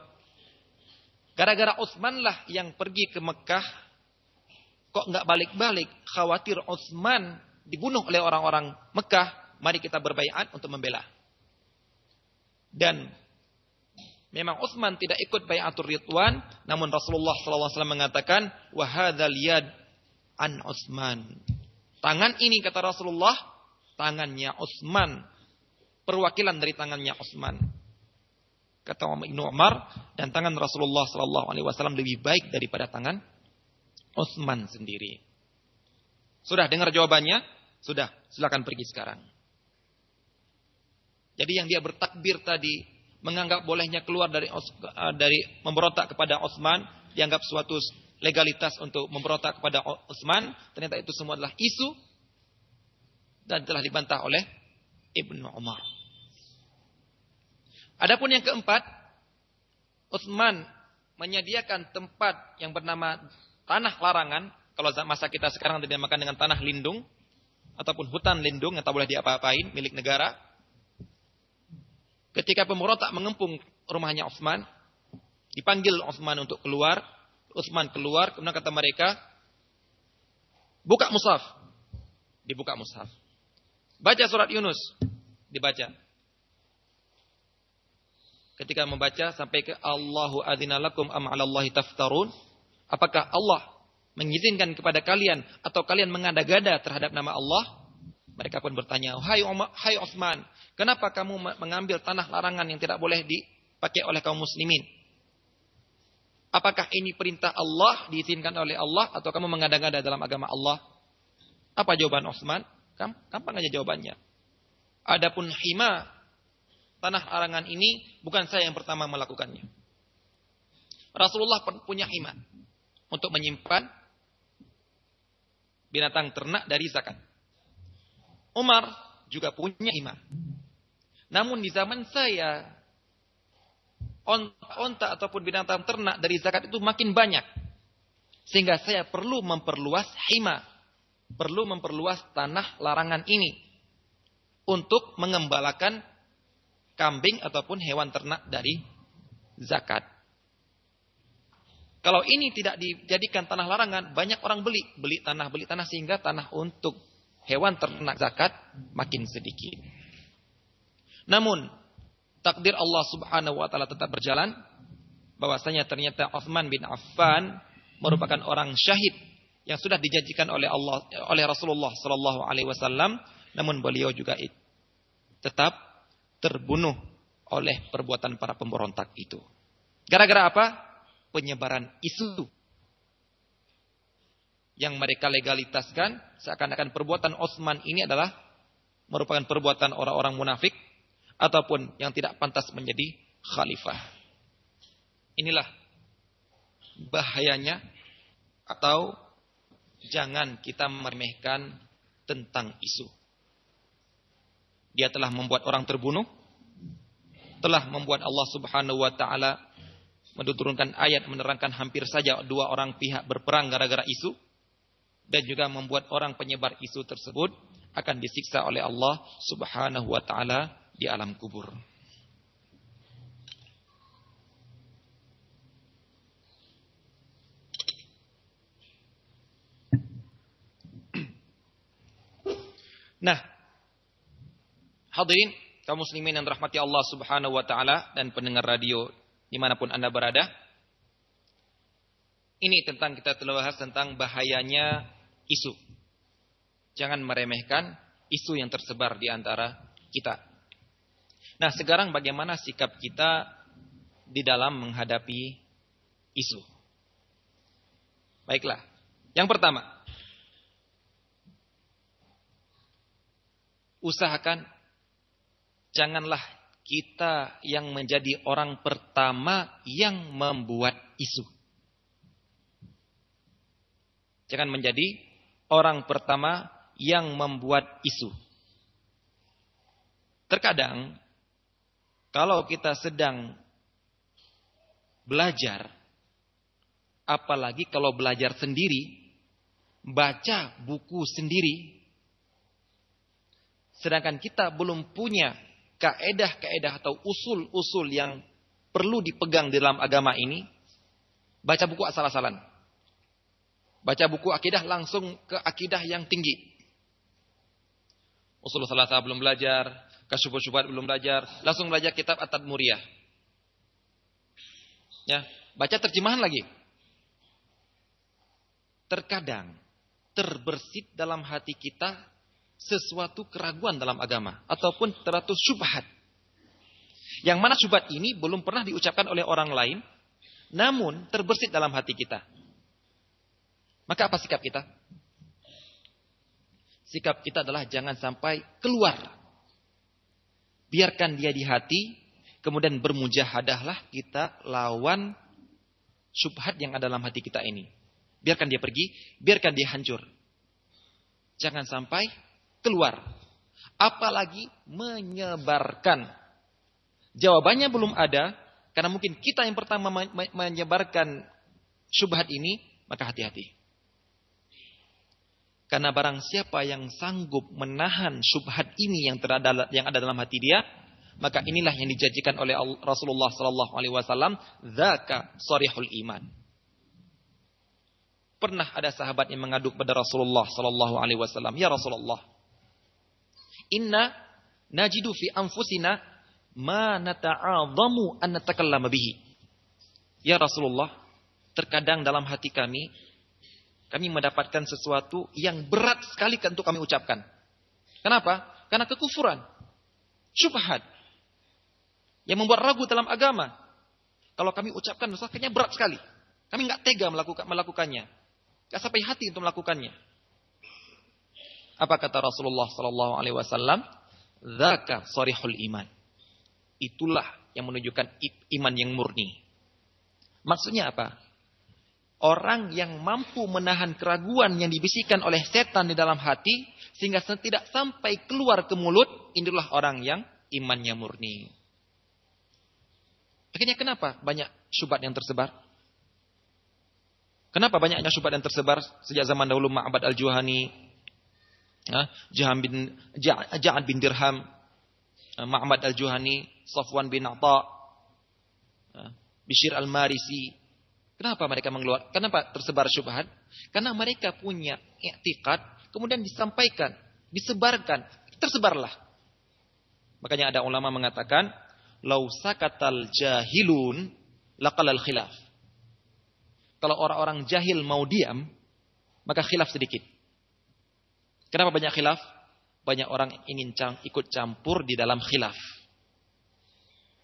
Gara-gara Utsman lah yang pergi ke Mekah, kok nggak balik-balik, khawatir Utsman dibunuh oleh orang-orang Mekah, mari kita berbaiat untuk membela. Dan memang Utsman tidak ikut bayatul ridwan, namun Rasulullah SAW mengatakan, wahadal yad an Utsman. Tangan ini kata Rasulullah, tangannya Utsman, perwakilan dari tangannya Utsman kata Ibnu Umar dan tangan Rasulullah Sallallahu Alaihi Wasallam lebih baik daripada tangan Utsman sendiri. Sudah dengar jawabannya? Sudah, silakan pergi sekarang. Jadi yang dia bertakbir tadi menganggap bolehnya keluar dari eh, dari memberontak kepada Utsman dianggap suatu legalitas untuk memberontak kepada Utsman, ternyata itu semua adalah isu dan telah dibantah oleh Ibnu Umar. Adapun yang keempat, Utsman menyediakan tempat yang bernama tanah larangan. Kalau masa kita sekarang dinamakan dengan tanah lindung ataupun hutan lindung yang tak boleh diapa-apain milik negara. Ketika pemberontak mengempung rumahnya Utsman, dipanggil Utsman untuk keluar. Utsman keluar, kemudian kata mereka, buka mushaf. Dibuka mushaf. Baca surat Yunus. Dibaca ketika membaca sampai ke Allahu adzinalakum am 'alallahi taftarun? Apakah Allah mengizinkan kepada kalian atau kalian mengada-gada terhadap nama Allah? Mereka pun bertanya, "Hai hai Utsman, kenapa kamu mengambil tanah larangan yang tidak boleh dipakai oleh kaum muslimin?" Apakah ini perintah Allah diizinkan oleh Allah atau kamu mengada-gada dalam agama Allah? Apa jawaban Utsman? Gampang aja jawabannya. Adapun hima tanah larangan ini bukan saya yang pertama melakukannya. Rasulullah punya iman untuk menyimpan binatang ternak dari zakat. Umar juga punya iman. Namun di zaman saya onta ataupun binatang ternak dari zakat itu makin banyak. Sehingga saya perlu memperluas hima. Perlu memperluas tanah larangan ini. Untuk mengembalakan kambing ataupun hewan ternak dari zakat. Kalau ini tidak dijadikan tanah larangan, banyak orang beli, beli tanah, beli tanah sehingga tanah untuk hewan ternak zakat makin sedikit. Namun takdir Allah Subhanahu wa taala tetap berjalan bahwasanya ternyata Uthman bin Affan merupakan orang syahid yang sudah dijanjikan oleh Allah oleh Rasulullah sallallahu alaihi wasallam namun beliau juga tetap terbunuh oleh perbuatan para pemberontak itu. Gara-gara apa? Penyebaran isu yang mereka legalitaskan seakan-akan perbuatan Osman ini adalah merupakan perbuatan orang-orang munafik ataupun yang tidak pantas menjadi khalifah. Inilah bahayanya atau jangan kita meremehkan tentang isu. Dia telah membuat orang terbunuh. Telah membuat Allah subhanahu wa ta'ala menurunkan ayat menerangkan hampir saja dua orang pihak berperang gara-gara isu. Dan juga membuat orang penyebar isu tersebut akan disiksa oleh Allah subhanahu wa ta'ala di alam kubur. Nah, Hadirin kaum muslimin yang dirahmati Allah Subhanahu wa taala dan pendengar radio di mana pun Anda berada. Ini tentang kita telah bahas tentang bahayanya isu. Jangan meremehkan isu yang tersebar di antara kita. Nah, sekarang bagaimana sikap kita di dalam menghadapi isu? Baiklah. Yang pertama, usahakan janganlah kita yang menjadi orang pertama yang membuat isu. Jangan menjadi orang pertama yang membuat isu. Terkadang kalau kita sedang belajar apalagi kalau belajar sendiri baca buku sendiri sedangkan kita belum punya kaedah-kaedah atau usul-usul yang perlu dipegang di dalam agama ini, baca buku asal-asalan. Baca buku akidah langsung ke akidah yang tinggi. Usul salasa belum belajar, kasyufus syubhat belum belajar, langsung belajar kitab Atad Muriyah. Ya, baca terjemahan lagi. Terkadang terbersit dalam hati kita sesuatu keraguan dalam agama ataupun teratus syubhat. Yang mana syubhat ini belum pernah diucapkan oleh orang lain, namun terbersit dalam hati kita. Maka apa sikap kita? Sikap kita adalah jangan sampai keluar. Biarkan dia di hati, kemudian bermujahadahlah kita lawan syubhat yang ada dalam hati kita ini. Biarkan dia pergi, biarkan dia hancur. Jangan sampai keluar. Apalagi menyebarkan. Jawabannya belum ada, karena mungkin kita yang pertama menyebarkan syubhat ini, maka hati-hati. Karena barang siapa yang sanggup menahan syubhat ini yang terada yang ada dalam hati dia, maka inilah yang dijanjikan oleh Rasulullah sallallahu alaihi wasallam, "Dzaka sarihul iman." Pernah ada sahabat yang mengadu kepada Rasulullah sallallahu alaihi wasallam, "Ya Rasulullah, Inna najidu fi anfusina ma nata'adhamu an bihi. Ya Rasulullah, terkadang dalam hati kami kami mendapatkan sesuatu yang berat sekali untuk kami ucapkan. Kenapa? Karena kekufuran. Syubhat. Yang membuat ragu dalam agama. Kalau kami ucapkan, kayaknya berat sekali. Kami nggak tega melakukan melakukannya. Gak sampai hati untuk melakukannya. Apa kata Rasulullah sallallahu alaihi wasallam? Dzaka sarihul iman. Itulah yang menunjukkan iman yang murni. Maksudnya apa? Orang yang mampu menahan keraguan yang dibisikkan oleh setan di dalam hati sehingga tidak sampai keluar ke mulut, inilah orang yang imannya murni. Akhirnya kenapa banyak syubhat yang tersebar? Kenapa banyaknya syubhat yang tersebar sejak zaman dahulu Ma'bad al-Juhani, Jahan bin Ja'ad bin Dirham, Ma'mad al-Juhani, Safwan bin Atta, Bishir al-Marisi. Kenapa mereka mengeluarkan? Kenapa tersebar syubhat? Karena mereka punya i'tiqad, kemudian disampaikan, disebarkan, tersebarlah. Makanya ada ulama mengatakan, "Lau sakatal jahilun laqalal khilaf." Kalau orang-orang jahil mau diam, maka khilaf sedikit. Kenapa banyak khilaf? Banyak orang ingin ikut campur di dalam khilaf.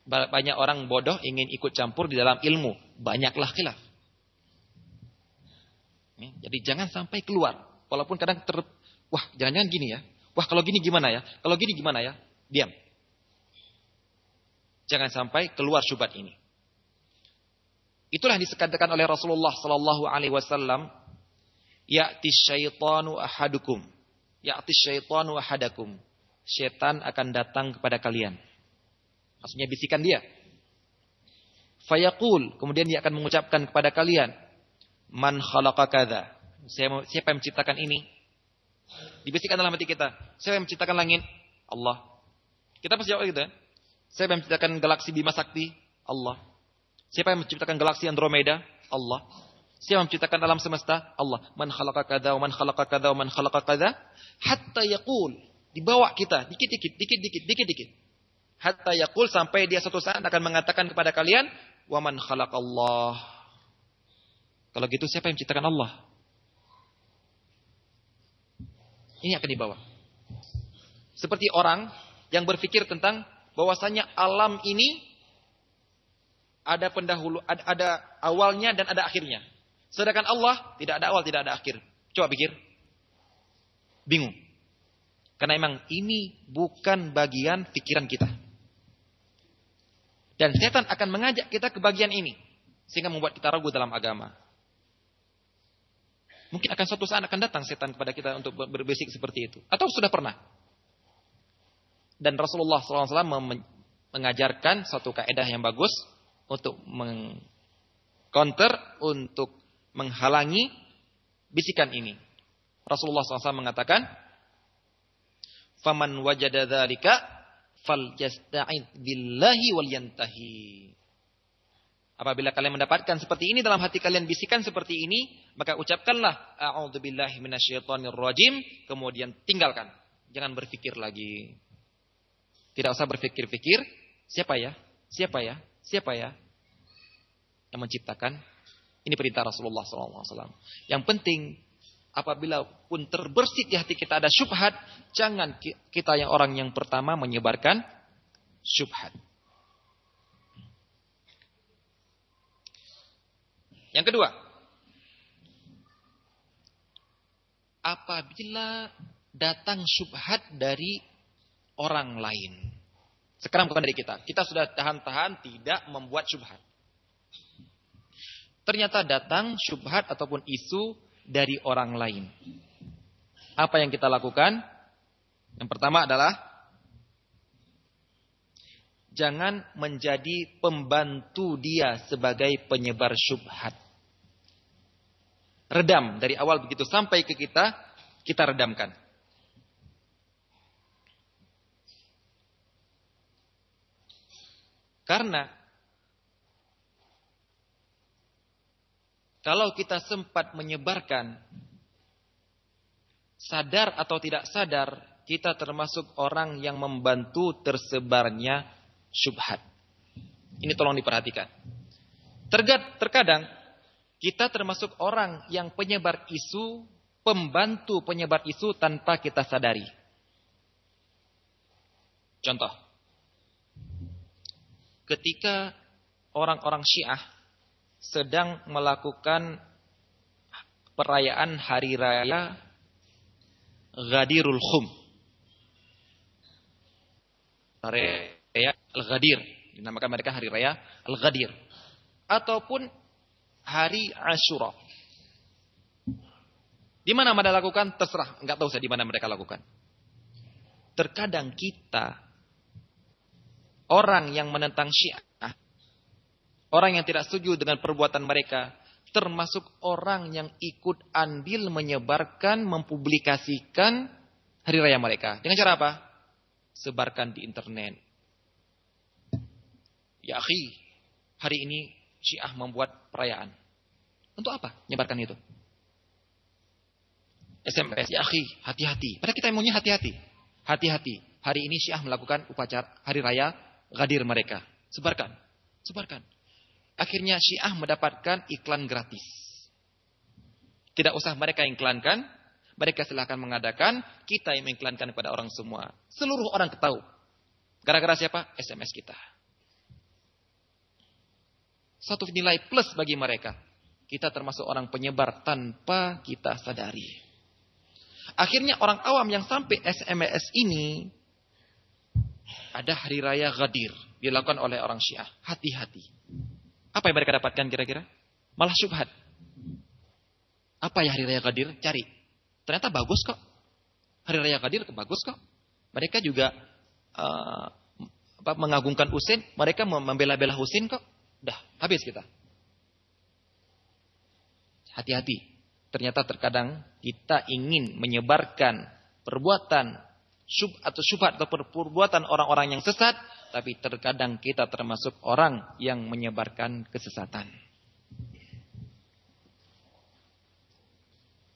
Banyak orang bodoh ingin ikut campur di dalam ilmu. Banyaklah khilaf. Ya, jadi jangan sampai keluar. Walaupun kadang ter... Wah, jangan-jangan gini ya. Wah, kalau gini gimana ya? Kalau gini gimana ya? Diam. Jangan sampai keluar syubhat ini. Itulah yang disekatakan oleh Rasulullah sallallahu alaihi wasallam, "Ya'ti syaitanu ahadukum ya'tis syaitanu ahadakum. Setan akan datang kepada kalian. Maksudnya bisikan dia. Fayaqul, kemudian dia akan mengucapkan kepada kalian, "Man khalaqa kadza?" Siapa yang menciptakan ini? Dibisikkan dalam hati kita. Siapa yang menciptakan langit? Allah. Kita pasti jawab gitu ya. Siapa yang menciptakan galaksi Bima Sakti? Allah. Siapa yang menciptakan galaksi Andromeda? Allah. Siapa yang menciptakan alam semesta? Allah. Man khalaqa kadza wa man khalaqa kadza wa man khalaqa kadza hatta yaqul. Dibawa kita dikit-dikit, dikit-dikit, dikit-dikit. Hatta yaqul sampai dia suatu saat akan mengatakan kepada kalian, "Wa man khalaqallah." Kalau gitu siapa yang menciptakan Allah? Ini akan dibawa. Seperti orang yang berpikir tentang bahwasanya alam ini ada pendahulu, ada, ada awalnya dan ada akhirnya. Sedangkan Allah tidak ada awal, tidak ada akhir. Coba pikir. Bingung. Karena emang ini bukan bagian pikiran kita. Dan setan akan mengajak kita ke bagian ini. Sehingga membuat kita ragu dalam agama. Mungkin akan suatu saat akan datang setan kepada kita untuk berbisik seperti itu. Atau sudah pernah. Dan Rasulullah SAW mengajarkan suatu kaedah yang bagus untuk mengcounter, untuk menghalangi bisikan ini. Rasulullah SAW mengatakan, "Faman wajada dzalika falyasta'id billahi wal yantahi." Apabila kalian mendapatkan seperti ini dalam hati kalian bisikan seperti ini, maka ucapkanlah a'udzubillahi minasyaitonirrajim, kemudian tinggalkan. Jangan berpikir lagi. Tidak usah berpikir-pikir, siapa ya? Siapa ya? Siapa ya? Yang menciptakan. Ini perintah Rasulullah SAW. Yang penting, apabila pun terbersih di hati kita ada syubhat, jangan kita yang orang yang pertama menyebarkan syubhat. Yang kedua, apabila datang syubhat dari orang lain. Sekarang bukan dari kita. Kita sudah tahan-tahan tidak membuat syubhat. Ternyata datang syubhat ataupun isu dari orang lain. Apa yang kita lakukan? Yang pertama adalah jangan menjadi pembantu dia sebagai penyebar syubhat. Redam dari awal begitu sampai ke kita, kita redamkan. Karena kalau kita sempat menyebarkan sadar atau tidak sadar kita termasuk orang yang membantu tersebarnya syubhat. Ini tolong diperhatikan. Terkadang kita termasuk orang yang penyebar isu, pembantu penyebar isu tanpa kita sadari. Contoh ketika orang-orang Syiah sedang melakukan perayaan hari raya Ghadirul Khum. Hari raya Al-Ghadir. Dinamakan mereka hari raya Al-Ghadir. Ataupun hari Ashura. Di mana mereka lakukan? Terserah. Enggak tahu saya di mana mereka lakukan. Terkadang kita orang yang menentang Syiah, orang yang tidak setuju dengan perbuatan mereka, termasuk orang yang ikut andil menyebarkan, mempublikasikan hari raya mereka. Dengan cara apa? Sebarkan di internet. Ya akhi, hari ini Syiah membuat perayaan. Untuk apa? Menyebarkan itu. SMS, ya akhi, hati-hati. Padahal kita maunya hati-hati. Hati-hati. Hari ini Syiah melakukan upacara hari raya gadir mereka. Sebarkan. Sebarkan. Akhirnya Syiah mendapatkan iklan gratis. Tidak usah mereka yang iklankan. Mereka silahkan mengadakan. Kita yang mengiklankan kepada orang semua. Seluruh orang ketahui. Gara-gara siapa? SMS kita. Satu nilai plus bagi mereka. Kita termasuk orang penyebar tanpa kita sadari. Akhirnya orang awam yang sampai SMS ini ada hari raya Ghadir dilakukan oleh orang Syiah. Hati-hati. Apa yang mereka dapatkan kira-kira? Malah syubhat. Apa ya hari raya Ghadir? Cari. Ternyata bagus kok. Hari raya Ghadir bagus kok. Mereka juga uh, mengagungkan Husin, mereka membela-bela Husin kok. Habis kita. Hati-hati. Ternyata terkadang kita ingin menyebarkan perbuatan syub atau syubhat atau perbuatan orang-orang yang sesat, tapi terkadang kita termasuk orang yang menyebarkan kesesatan.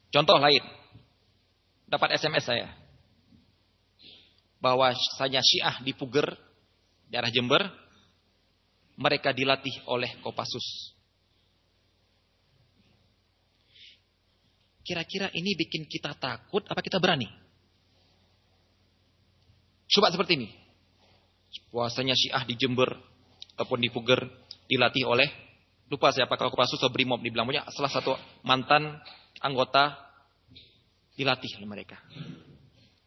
Contoh lain, dapat SMS saya bahwa saya Syiah di Puger, daerah Jember, mereka dilatih oleh Kopassus. Kira-kira ini bikin kita takut apa kita berani? Coba seperti ini. Puasanya Syiah di Jember ataupun di Puger dilatih oleh lupa siapa kalau Kopassus atau Brimob dibilang punya salah satu mantan anggota dilatih oleh mereka.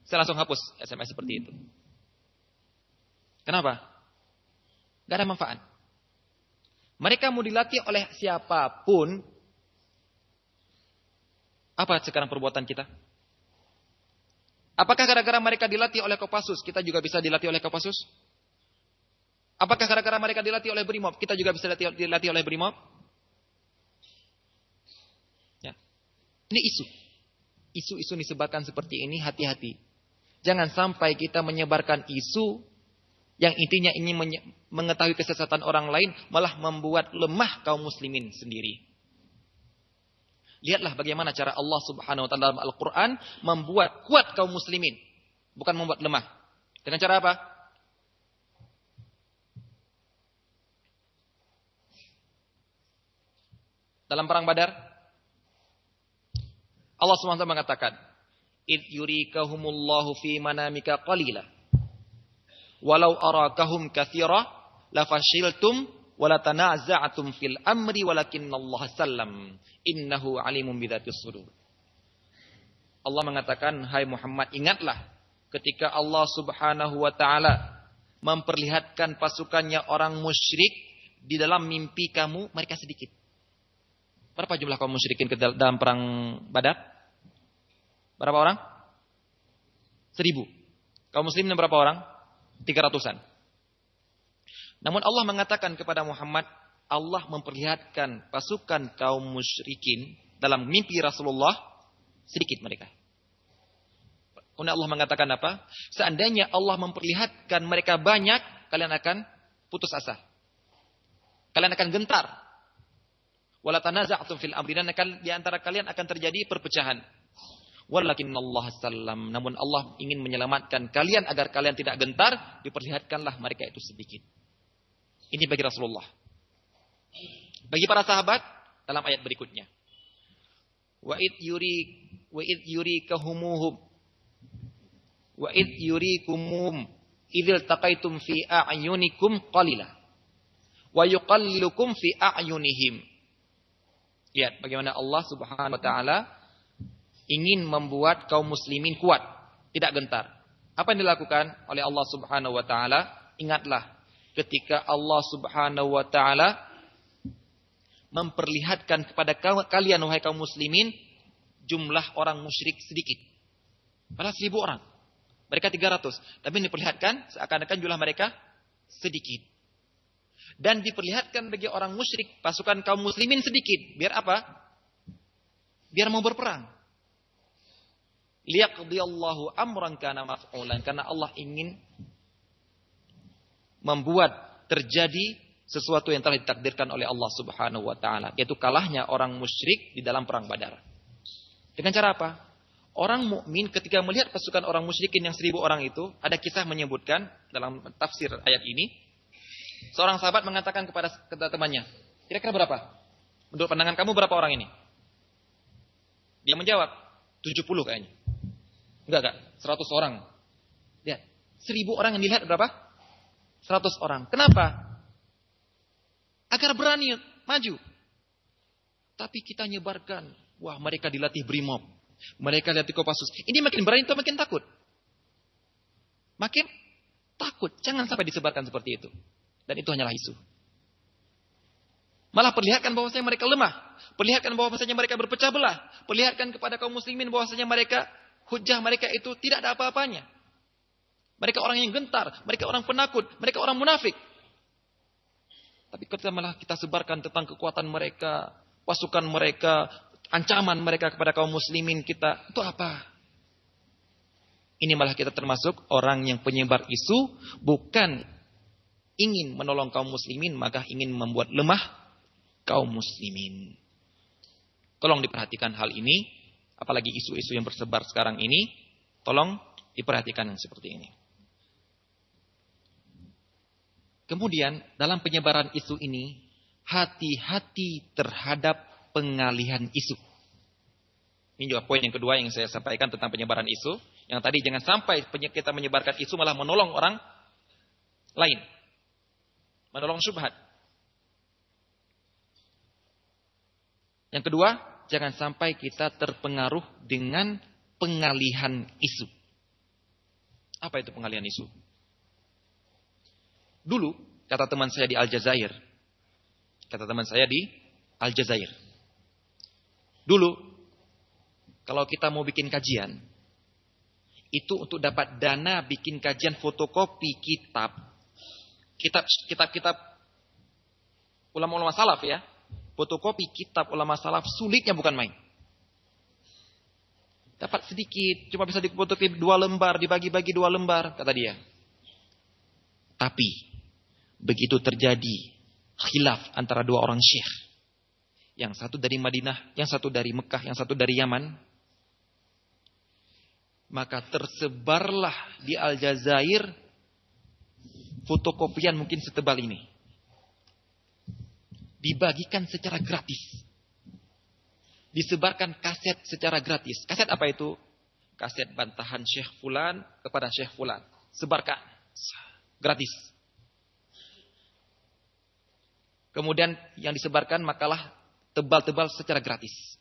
Saya langsung hapus SMS seperti itu. Kenapa? Gak ada manfaat. Mereka mau dilatih oleh siapa pun. Apa sekarang perbuatan kita? Apakah gara-gara mereka dilatih oleh Kopassus, kita juga bisa dilatih oleh Kopassus? Apakah gara-gara mereka dilatih oleh Brimob, kita juga bisa dilatih, dilatih oleh Brimob? Ya. Ini isu. Isu-isu disebarkan seperti ini, hati-hati. Jangan sampai kita menyebarkan isu yang intinya ingin mengetahui kesesatan orang lain malah membuat lemah kaum muslimin sendiri. Lihatlah bagaimana cara Allah Subhanahu wa taala dalam Al-Qur'an membuat kuat kaum muslimin, bukan membuat lemah. Dengan cara apa? Dalam perang Badar Allah Subhanahu wa taala mengatakan, "Id yurikahumullahu fi manamika qalila." Walau arakahum kathira lafashiltum wala tanaza'tum fil amri Allah sallam innahu alimun bidzatis sudur. Allah mengatakan, "Hai Muhammad, ingatlah ketika Allah Subhanahu wa taala memperlihatkan pasukannya orang musyrik di dalam mimpi kamu, mereka sedikit. Berapa jumlah kaum musyrikin ke dalam perang Badar? Berapa orang? Seribu. Kaum muslimin berapa orang? Tiga ratusan. Namun Allah mengatakan kepada Muhammad, Allah memperlihatkan pasukan kaum musyrikin dalam mimpi Rasulullah sedikit mereka. Kemudian Allah mengatakan apa? Seandainya Allah memperlihatkan mereka banyak, kalian akan putus asa. Kalian akan gentar. Wala tanaza'tum fil amri dan akan di antara kalian akan terjadi perpecahan. Walakin Allah salam. Namun Allah ingin menyelamatkan kalian agar kalian tidak gentar. Diperlihatkanlah mereka itu sedikit. Ini bagi Rasulullah. Bagi para sahabat dalam ayat berikutnya. Wa id yuri wa id yuri kahumuhum wa id yuri kumum idil taqaitum fi a'yunikum qalila wa yuqallilukum fi a'yunihim. Lihat bagaimana Allah Subhanahu wa taala ingin membuat kaum muslimin kuat, tidak gentar. Apa yang dilakukan oleh Allah Subhanahu wa taala? Ingatlah ketika Allah Subhanahu wa taala memperlihatkan kepada kalian wahai kaum muslimin jumlah orang musyrik sedikit. Padahal seribu orang. Mereka 300. Tapi diperlihatkan seakan-akan jumlah mereka sedikit. Dan diperlihatkan bagi orang musyrik pasukan kaum muslimin sedikit. Biar apa? Biar mau berperang liyaqdiyallahu amran kana maf'ulan karena Allah ingin membuat terjadi sesuatu yang telah ditakdirkan oleh Allah Subhanahu wa taala yaitu kalahnya orang musyrik di dalam perang Badar. Dengan cara apa? Orang mukmin ketika melihat pasukan orang musyrikin yang seribu orang itu, ada kisah menyebutkan dalam tafsir ayat ini, seorang sahabat mengatakan kepada temannya, kira-kira berapa? Menurut pandangan kamu berapa orang ini? Dia menjawab, 70 kayaknya. Enggak, enggak. 100 orang. Lihat. 1000 orang yang dilihat berapa? 100 orang. Kenapa? Agar berani maju. Tapi kita nyebarkan. Wah mereka dilatih brimob. Mereka lihat Kopassus. Ini makin berani atau makin takut? Makin takut. Jangan sampai disebarkan seperti itu. Dan itu hanyalah isu. Malah perlihatkan bahwasanya mereka lemah. Perlihatkan bahwasanya mereka berpecah belah. Perlihatkan kepada kaum muslimin bahwasanya mereka hujah mereka itu tidak ada apa-apanya. Mereka orang yang gentar, mereka orang penakut, mereka orang munafik. Tapi ketika malah kita sebarkan tentang kekuatan mereka, pasukan mereka, ancaman mereka kepada kaum muslimin kita, itu apa? Ini malah kita termasuk orang yang penyebar isu, bukan ingin menolong kaum muslimin, maka ingin membuat lemah kaum muslimin. Tolong diperhatikan hal ini apalagi isu-isu yang bersebar sekarang ini, tolong diperhatikan yang seperti ini. Kemudian dalam penyebaran isu ini, hati-hati terhadap pengalihan isu. Ini juga poin yang kedua yang saya sampaikan tentang penyebaran isu. Yang tadi jangan sampai kita menyebarkan isu malah menolong orang lain. Menolong syubhat. Yang kedua, jangan sampai kita terpengaruh dengan pengalihan isu. Apa itu pengalihan isu? Dulu, kata teman saya di Aljazair, kata teman saya di Aljazair. Dulu, kalau kita mau bikin kajian, itu untuk dapat dana bikin kajian fotokopi kitab, kitab kitab kitab ulama-ulama salaf ya, fotokopi kitab ulama salaf sulitnya bukan main. Dapat sedikit, cuma bisa difotokopi dua lembar, dibagi-bagi dua lembar, kata dia. Tapi, begitu terjadi khilaf antara dua orang syekh. Yang satu dari Madinah, yang satu dari Mekah, yang satu dari Yaman. Maka tersebarlah di Aljazair fotokopian mungkin setebal ini. Dibagikan secara gratis disebarkan kaset secara gratis. Kaset apa itu? Kaset bantahan Syekh Fulan kepada Syekh Fulan. Sebarkan. Gratis. Kemudian yang disebarkan makalah tebal-tebal secara gratis.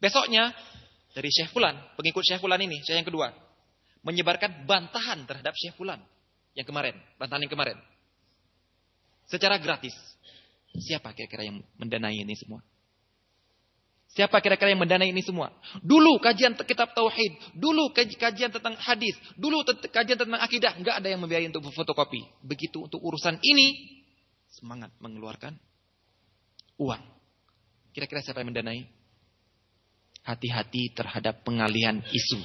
Besoknya dari Syekh Fulan, pengikut Syekh Fulan ini, saya yang kedua, menyebarkan bantahan terhadap Syekh Fulan yang kemarin, bantahan yang kemarin. Secara gratis. Siapa kira-kira yang mendanai ini semua? Siapa kira-kira yang mendanai ini semua? Dulu kajian kitab tauhid, dulu kajian tentang hadis, dulu kajian tentang akidah, enggak ada yang membiayai untuk fotokopi. Begitu untuk urusan ini semangat mengeluarkan uang. Kira-kira siapa yang mendanai? Hati-hati terhadap pengalihan isu.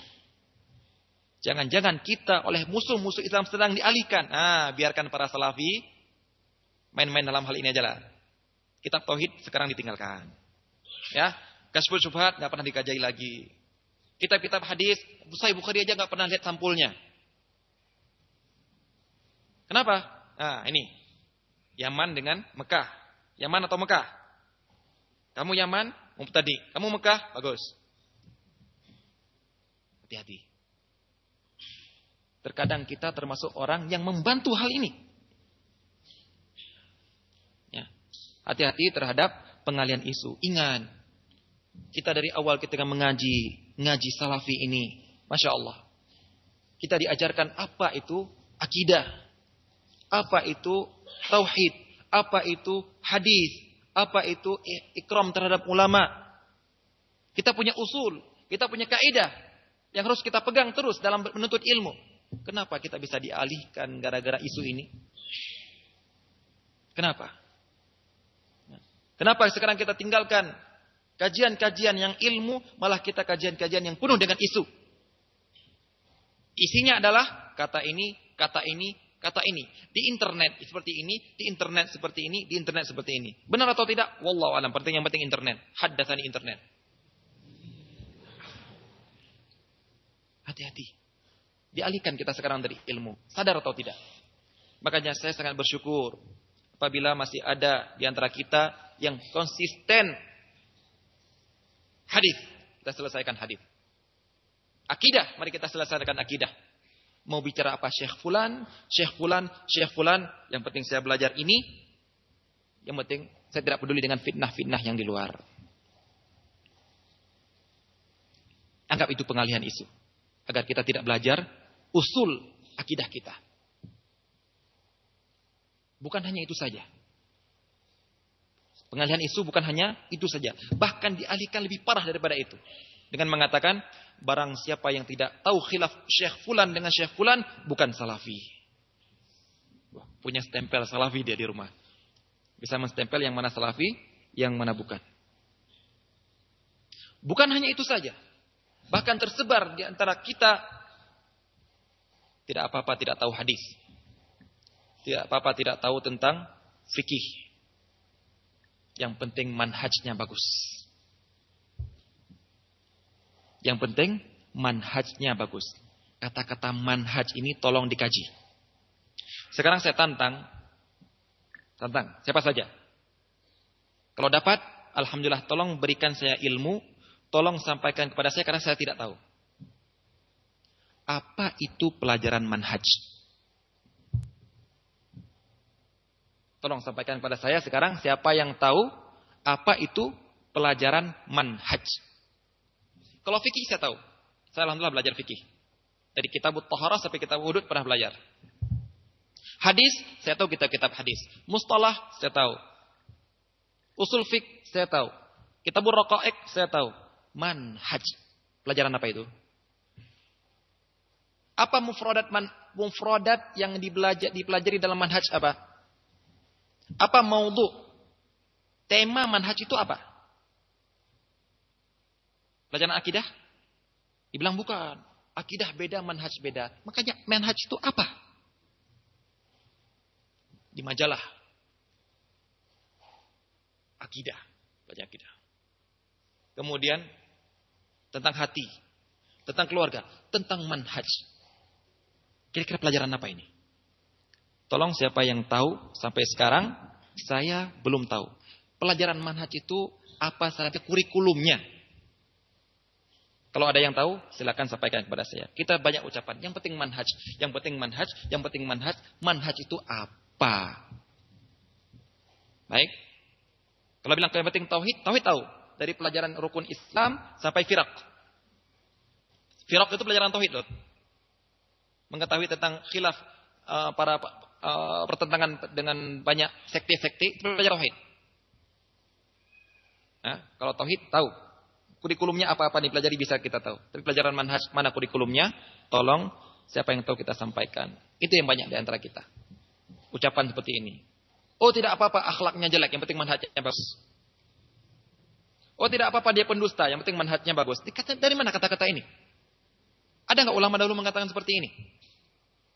Jangan-jangan kita oleh musuh-musuh Islam sedang dialihkan. Ah, biarkan para salafi main-main dalam hal ini aja lah. Kitab tauhid sekarang ditinggalkan. Ya, Kasbul Subhat nggak pernah dikajai lagi. Kitab-kitab hadis, Sahih Bukhari aja nggak pernah lihat sampulnya. Kenapa? Nah, ini. Yaman dengan Mekah. Yaman atau Mekah? Kamu Yaman, tadi. Kamu Mekah, bagus. Hati-hati. Terkadang kita termasuk orang yang membantu hal ini. Ya. Hati-hati terhadap pengalian isu. Ingat, kita dari awal ketika mengaji, ngaji salafi ini, Masya Allah. Kita diajarkan apa itu akidah, apa itu tauhid, apa itu hadis, apa itu ikram terhadap ulama. Kita punya usul, kita punya kaidah yang harus kita pegang terus dalam menuntut ilmu. Kenapa kita bisa dialihkan gara-gara isu ini? Kenapa? Kenapa sekarang kita tinggalkan Kajian-kajian yang ilmu, malah kita kajian-kajian yang penuh dengan isu. Isinya adalah kata ini, kata ini, kata ini. Di internet seperti ini, di internet seperti ini, di internet seperti ini. Benar atau tidak? Wallahu alam. Penting yang penting internet. Haddatsani internet. Hati-hati. Dialihkan kita sekarang dari ilmu. Sadar atau tidak? Makanya saya sangat bersyukur apabila masih ada di antara kita yang konsisten Hadis. Kita selesaikan hadis. Akidah, mari kita selesaikan akidah. Mau bicara apa Syekh Fulan, Syekh Fulan, Syekh Fulan, yang penting saya belajar ini. Yang penting saya tidak peduli dengan fitnah-fitnah yang di luar. Anggap itu pengalihan isu. Agar kita tidak belajar usul akidah kita. Bukan hanya itu saja. Pengalihan isu bukan hanya itu saja. Bahkan dialihkan lebih parah daripada itu. Dengan mengatakan, barang siapa yang tidak tahu khilaf Syekh Fulan dengan Syekh Fulan, bukan salafi. Wah, punya stempel salafi dia di rumah. Bisa menstempel yang mana salafi, yang mana bukan. Bukan hanya itu saja. Bahkan tersebar di antara kita tidak apa-apa tidak tahu hadis. Tidak apa-apa tidak tahu tentang fikih. Yang penting manhajnya bagus. Yang penting manhajnya bagus. Kata-kata manhaj ini tolong dikaji. Sekarang saya tantang. Tantang, siapa saja. Kalau dapat, Alhamdulillah tolong berikan saya ilmu. Tolong sampaikan kepada saya karena saya tidak tahu. Apa itu pelajaran manhaj? Tolong sampaikan kepada saya sekarang siapa yang tahu apa itu pelajaran manhaj. Kalau fikih saya tahu. Saya alhamdulillah belajar fikih. Dari kitab Taharah sampai kitab Wudud pernah belajar. Hadis, saya tahu kitab-kitab hadis. Mustalah, saya tahu. Usul fik, saya tahu. Kitabur Raqaiq, saya tahu. Manhaj. Pelajaran apa itu? Apa mufradat man, mufradat yang dipelajari dalam manhaj apa? Apa maudhu? Tema manhaj itu apa? Pelajaran akidah? Dibilang bukan. Akidah beda, manhaj beda. Makanya manhaj itu apa? Di majalah. Akidah. Belajar akidah. Kemudian tentang hati, tentang keluarga, tentang manhaj. Kira-kira pelajaran apa ini? Tolong siapa yang tahu sampai sekarang saya belum tahu. Pelajaran manhaj itu apa saja kurikulumnya? Kalau ada yang tahu, silakan sampaikan kepada saya. Kita banyak ucapan. Yang penting manhaj, yang penting manhaj, yang penting manhaj. Manhaj itu apa? Baik. Kalau bilang yang penting tauhid, tauhid tahu. Dari pelajaran rukun Islam sampai firak. Firak itu pelajaran tauhid loh. Mengetahui tentang khilaf uh, para uh, pertentangan dengan banyak sekte-sekte, belajar tauhid. Nah, kalau tauhid tahu. Kurikulumnya apa-apa nih pelajari bisa kita tahu. Tapi pelajaran manhaj mana kurikulumnya? Tolong siapa yang tahu kita sampaikan. Itu yang banyak di antara kita. Ucapan seperti ini. Oh tidak apa-apa akhlaknya jelek, yang penting manhajnya bagus. Oh tidak apa-apa dia pendusta, yang penting manhajnya bagus. Dari mana kata-kata ini? Ada nggak ulama dahulu mengatakan seperti ini?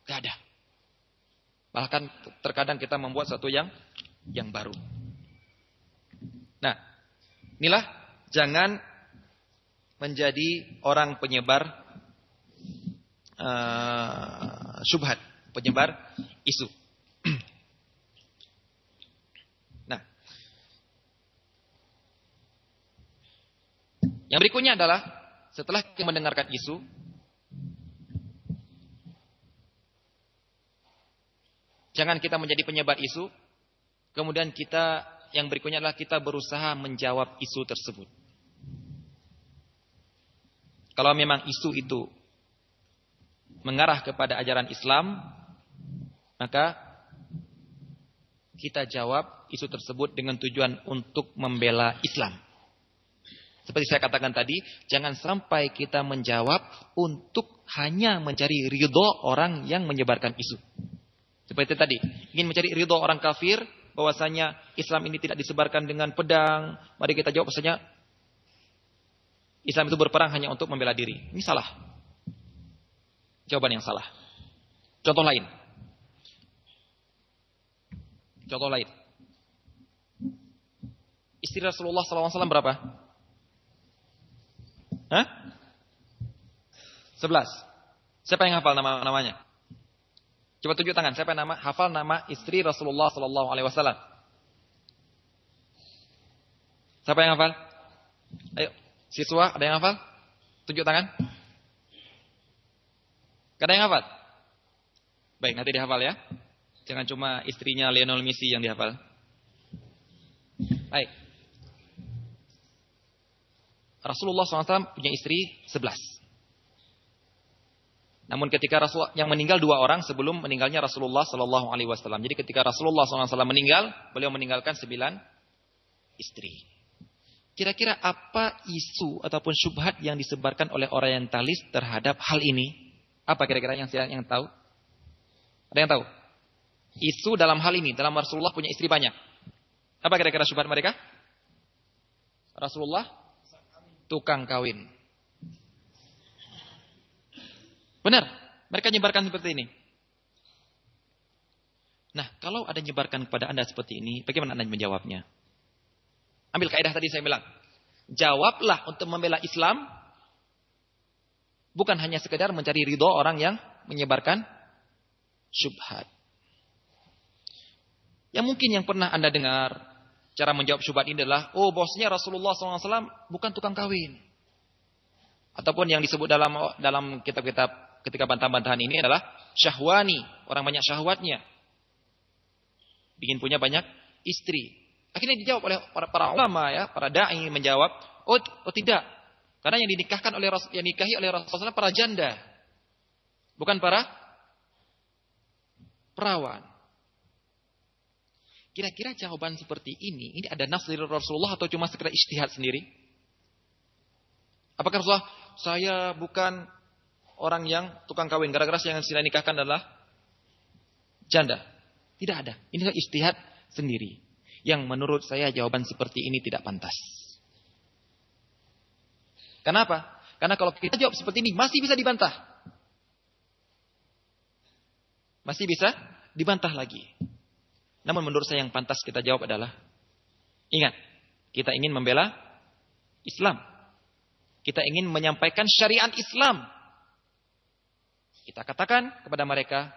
Gak ada. Bahkan terkadang kita membuat satu yang yang baru. Nah, inilah jangan menjadi orang penyebar uh, syubhat, penyebar isu. nah, yang berikutnya adalah setelah kita mendengarkan isu, Jangan kita menjadi penyebar isu. Kemudian kita yang berikutnya adalah kita berusaha menjawab isu tersebut. Kalau memang isu itu mengarah kepada ajaran Islam, maka kita jawab isu tersebut dengan tujuan untuk membela Islam. Seperti saya katakan tadi, jangan sampai kita menjawab untuk hanya mencari ridho orang yang menyebarkan isu. Seperti tadi, ingin mencari ridho orang kafir bahwasanya Islam ini tidak disebarkan dengan pedang. Mari kita jawab bahwasanya Islam itu berperang hanya untuk membela diri. Ini salah. Jawaban yang salah. Contoh lain. Contoh lain. Istri Rasulullah SAW berapa? Hah? Sebelas. Siapa yang hafal nama-namanya? Coba tunjuk tangan. Siapa nama? Hafal nama istri Rasulullah Sallallahu Alaihi Wasallam. Siapa yang hafal? Ayo, siswa ada yang hafal? Tunjuk tangan. Ada yang hafal? Baik, nanti dihafal ya. Jangan cuma istrinya Lionel Messi yang dihafal. Baik. Rasulullah SAW punya istri 11. Namun ketika Rasul yang meninggal dua orang sebelum meninggalnya Rasulullah Sallallahu Alaihi Wasallam. Jadi ketika Rasulullah SAW meninggal, beliau meninggalkan sembilan istri. Kira-kira apa isu ataupun syubhat yang disebarkan oleh orientalis terhadap hal ini? Apa kira-kira yang yang tahu? Ada yang tahu? Isu dalam hal ini, dalam Rasulullah punya istri banyak. Apa kira-kira syubhat mereka? Rasulullah tukang kawin. Benar, mereka nyebarkan seperti ini. Nah, kalau ada nyebarkan kepada Anda seperti ini, bagaimana Anda menjawabnya? Ambil kaidah tadi saya bilang. Jawablah untuk membela Islam. Bukan hanya sekedar mencari ridho orang yang menyebarkan syubhat. Yang mungkin yang pernah Anda dengar, cara menjawab syubhat ini adalah, oh bosnya Rasulullah SAW bukan tukang kawin. Ataupun yang disebut dalam dalam kitab-kitab ketika bantah-bantahan ini adalah syahwani, orang banyak syahwatnya. Bikin punya banyak istri. Akhirnya dijawab oleh para, para ulama ya, para dai menjawab, "Oh, oh tidak. Karena yang dinikahkan oleh yang nikahi oleh Rasulullah para janda. Bukan para perawan. Kira-kira jawaban seperti ini, ini ada nafs dari Rasulullah atau cuma sekedar istihad sendiri? Apakah Rasulullah, saya bukan orang yang tukang kawin, gara-gara yang saya nikahkan adalah janda. Tidak ada. Ini istihad sendiri. Yang menurut saya jawaban seperti ini tidak pantas. Kenapa? Karena kalau kita jawab seperti ini masih bisa dibantah. Masih bisa dibantah lagi. Namun menurut saya yang pantas kita jawab adalah ingat, kita ingin membela Islam. Kita ingin menyampaikan syariat Islam. Kita katakan kepada mereka,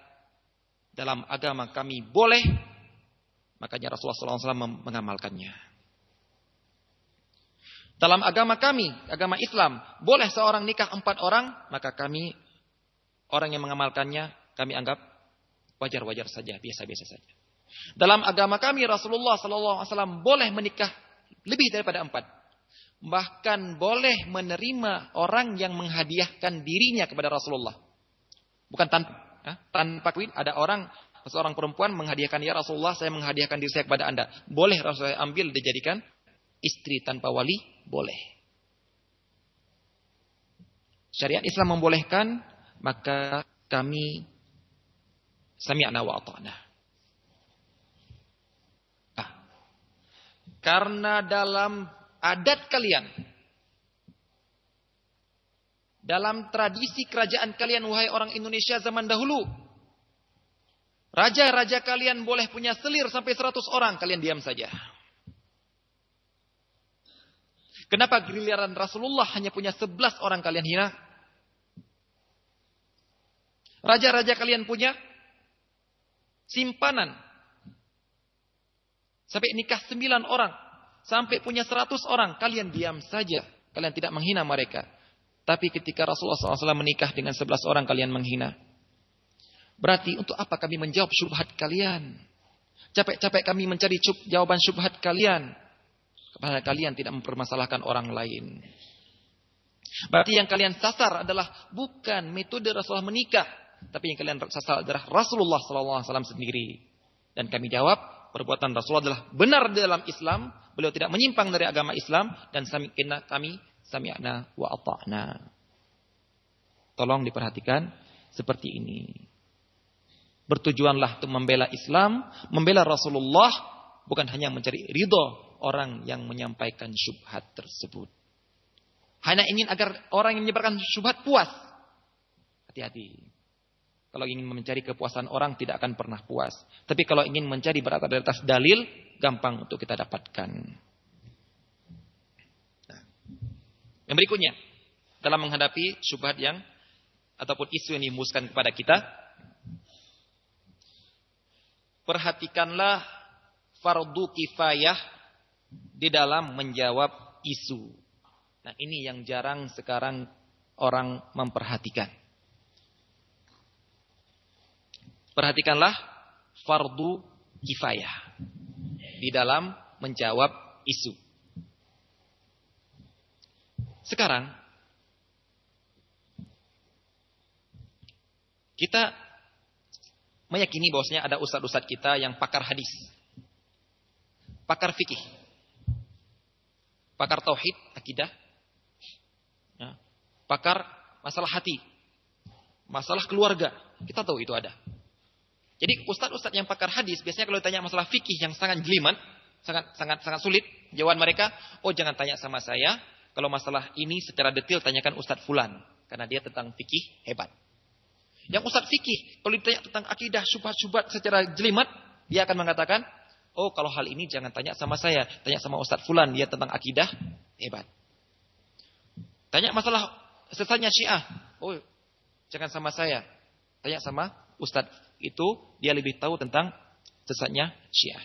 dalam agama kami boleh, makanya Rasulullah SAW mengamalkannya. Dalam agama kami, agama Islam, boleh seorang nikah empat orang, maka kami, orang yang mengamalkannya, kami anggap wajar-wajar saja, biasa-biasa saja. Dalam agama kami Rasulullah SAW boleh menikah lebih daripada empat. Bahkan boleh menerima orang yang menghadiahkan dirinya kepada Rasulullah. Bukan tanpa ya, tanpa kuit ada orang seorang perempuan menghadiahkan ya Rasulullah saya menghadiahkan diri saya kepada anda. Boleh Rasulullah ambil dijadikan istri tanpa wali? Boleh. Syariat Islam membolehkan maka kami sami'na wa ata'na. Karena dalam adat kalian, dalam tradisi kerajaan kalian, wahai orang Indonesia zaman dahulu, raja-raja kalian boleh punya selir sampai 100 orang, kalian diam saja. Kenapa giliran Rasulullah hanya punya 11 orang kalian hina? Raja-raja kalian punya simpanan Sampai nikah sembilan orang. Sampai punya seratus orang. Kalian diam saja. Kalian tidak menghina mereka. Tapi ketika Rasulullah SAW menikah dengan sebelas orang kalian menghina. Berarti untuk apa kami menjawab syubhat kalian? Capek-capek kami mencari jawaban syubhat kalian. Kepada kalian tidak mempermasalahkan orang lain. Berarti yang kalian sasar adalah bukan metode Rasulullah menikah. Tapi yang kalian sasar adalah Rasulullah SAW sendiri. Dan kami jawab, perbuatan Rasulullah adalah benar dalam Islam, beliau tidak menyimpang dari agama Islam dan kami sami'na wa ata'na. Tolong diperhatikan seperti ini. Bertujuanlah untuk membela Islam, membela Rasulullah, bukan hanya mencari ridho orang yang menyampaikan syubhat tersebut. Hanya ingin agar orang yang menyebarkan syubhat puas. Hati-hati. Kalau ingin mencari kepuasan orang tidak akan pernah puas. Tapi kalau ingin mencari berada di atas dalil, gampang untuk kita dapatkan. Nah. Yang berikutnya, dalam menghadapi syubhat yang ataupun isu yang dimuskan kepada kita, perhatikanlah fardu kifayah di dalam menjawab isu. Nah, ini yang jarang sekarang orang memperhatikan. Perhatikanlah fardu kifayah di dalam menjawab isu. Sekarang kita meyakini bahwasanya ada ustadz-ustadz kita yang pakar hadis, pakar fikih, pakar tauhid, akidah, ya, pakar masalah hati, masalah keluarga. Kita tahu itu ada. Jadi ustadz-ustadz yang pakar hadis biasanya kalau ditanya masalah fikih yang sangat jelimet, sangat sangat sangat sulit jawaban mereka, oh jangan tanya sama saya, kalau masalah ini secara detail tanyakan ustadz fulan karena dia tentang fikih hebat. Yang ustadz fikih kalau ditanya tentang akidah syubhat-syubhat secara jelimet, dia akan mengatakan, oh kalau hal ini jangan tanya sama saya, tanya sama ustadz fulan dia tentang akidah hebat. Tanya masalah sesatnya Syiah, oh jangan sama saya, tanya sama ustadz itu dia lebih tahu tentang sesatnya Syiah.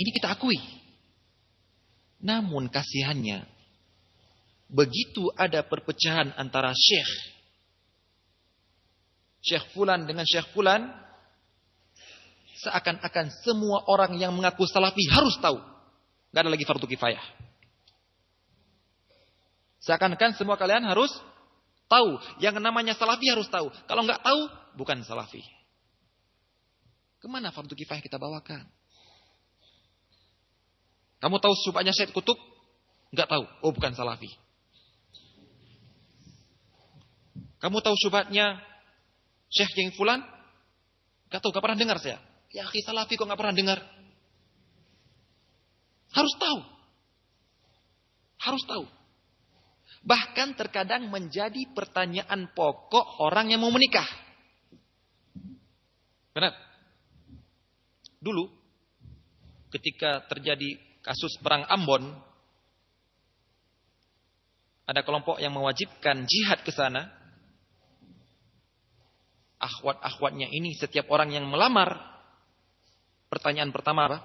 Ini kita akui. Namun kasihannya begitu ada perpecahan antara syekh Syekh Fulan dengan Syekh Fulan seakan-akan semua orang yang mengaku salafi harus tahu. Gak ada lagi fardu kifayah. Seakan-akan semua kalian harus tahu. Yang namanya salafi harus tahu. Kalau nggak tahu, bukan salafi. Ke mana fardu kifayah kita bawakan? Kamu tahu subahnya Syed Kutub? Nggak tahu. Oh, bukan salafi. Kamu tahu subhatnya Syekh yang fulan? Gak tahu, gak pernah dengar saya. Ya akhi salafi kok gak pernah dengar? Harus tahu. Harus tahu. Bahkan terkadang menjadi pertanyaan pokok orang yang mau menikah. Benar? Dulu, ketika terjadi kasus perang Ambon, ada kelompok yang mewajibkan jihad ke sana akhwat-akhwatnya ini setiap orang yang melamar pertanyaan pertama apa?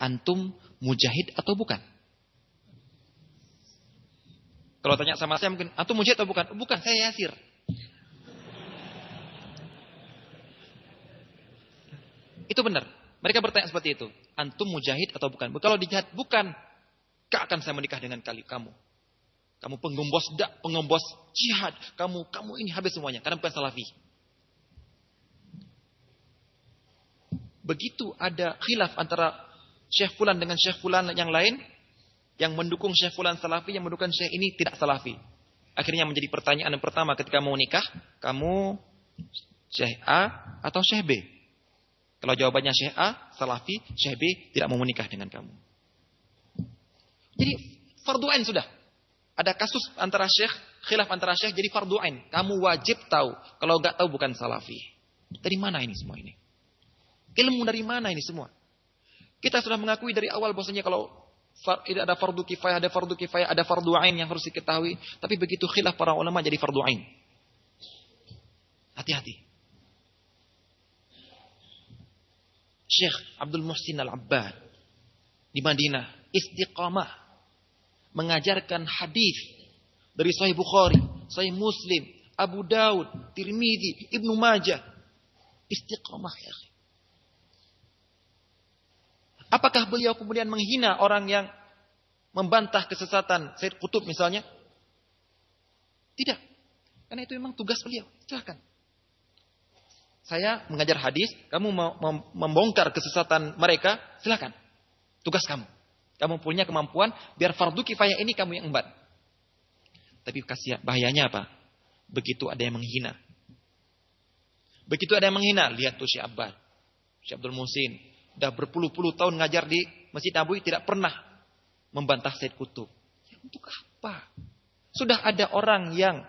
Antum mujahid atau bukan? Kalau tanya sama saya mungkin antum mujahid atau bukan? Bukan, saya yasir. Itu benar. Mereka bertanya seperti itu. Antum mujahid atau bukan? Kalau dijihad bukan, gak akan saya menikah dengan kali kamu. Kamu penggembos dak, penggembos jihad. Kamu kamu ini habis semuanya karena bukan salafi. begitu ada khilaf antara Syekh Fulan dengan Syekh Fulan yang lain, yang mendukung Syekh Fulan salafi, yang mendukung Syekh ini tidak salafi. Akhirnya menjadi pertanyaan yang pertama ketika mau nikah, kamu Syekh A atau Syekh B? Kalau jawabannya Syekh A, salafi, Syekh B tidak mau menikah dengan kamu. Jadi fardu ain sudah. Ada kasus antara Syekh, khilaf antara Syekh jadi fardu ain. Kamu wajib tahu. Kalau nggak tahu bukan salafi. Dari mana ini semua ini? Ilmu dari mana ini semua? Kita sudah mengakui dari awal bahwasanya kalau ada fardu kifayah, ada fardu kifayah, ada fardu ain yang harus diketahui. Tapi begitu khilaf para ulama jadi fardu ain. Hati-hati. Syekh Abdul Muhsin Al-Abbad di Madinah istiqamah mengajarkan hadis dari Sahih Bukhari, Sahih Muslim, Abu Daud, Tirmidzi, Ibnu Majah. Istiqamah ya. Apakah beliau kemudian menghina orang yang membantah kesesatan Said Kutub misalnya? Tidak. Karena itu memang tugas beliau. Silahkan. Saya mengajar hadis, kamu mau membongkar kesesatan mereka, silahkan. Tugas kamu. Kamu punya kemampuan, biar fardu kifayah ini kamu yang embat. Tapi kasih bahayanya apa? Begitu ada yang menghina. Begitu ada yang menghina, lihat tuh Syekh Abbad, Syekh Abdul Musin, Sudah berpuluh-puluh tahun ngajar di Masjid Nabawi tidak pernah membantah Said Kutub. Ya, untuk apa? Sudah ada orang yang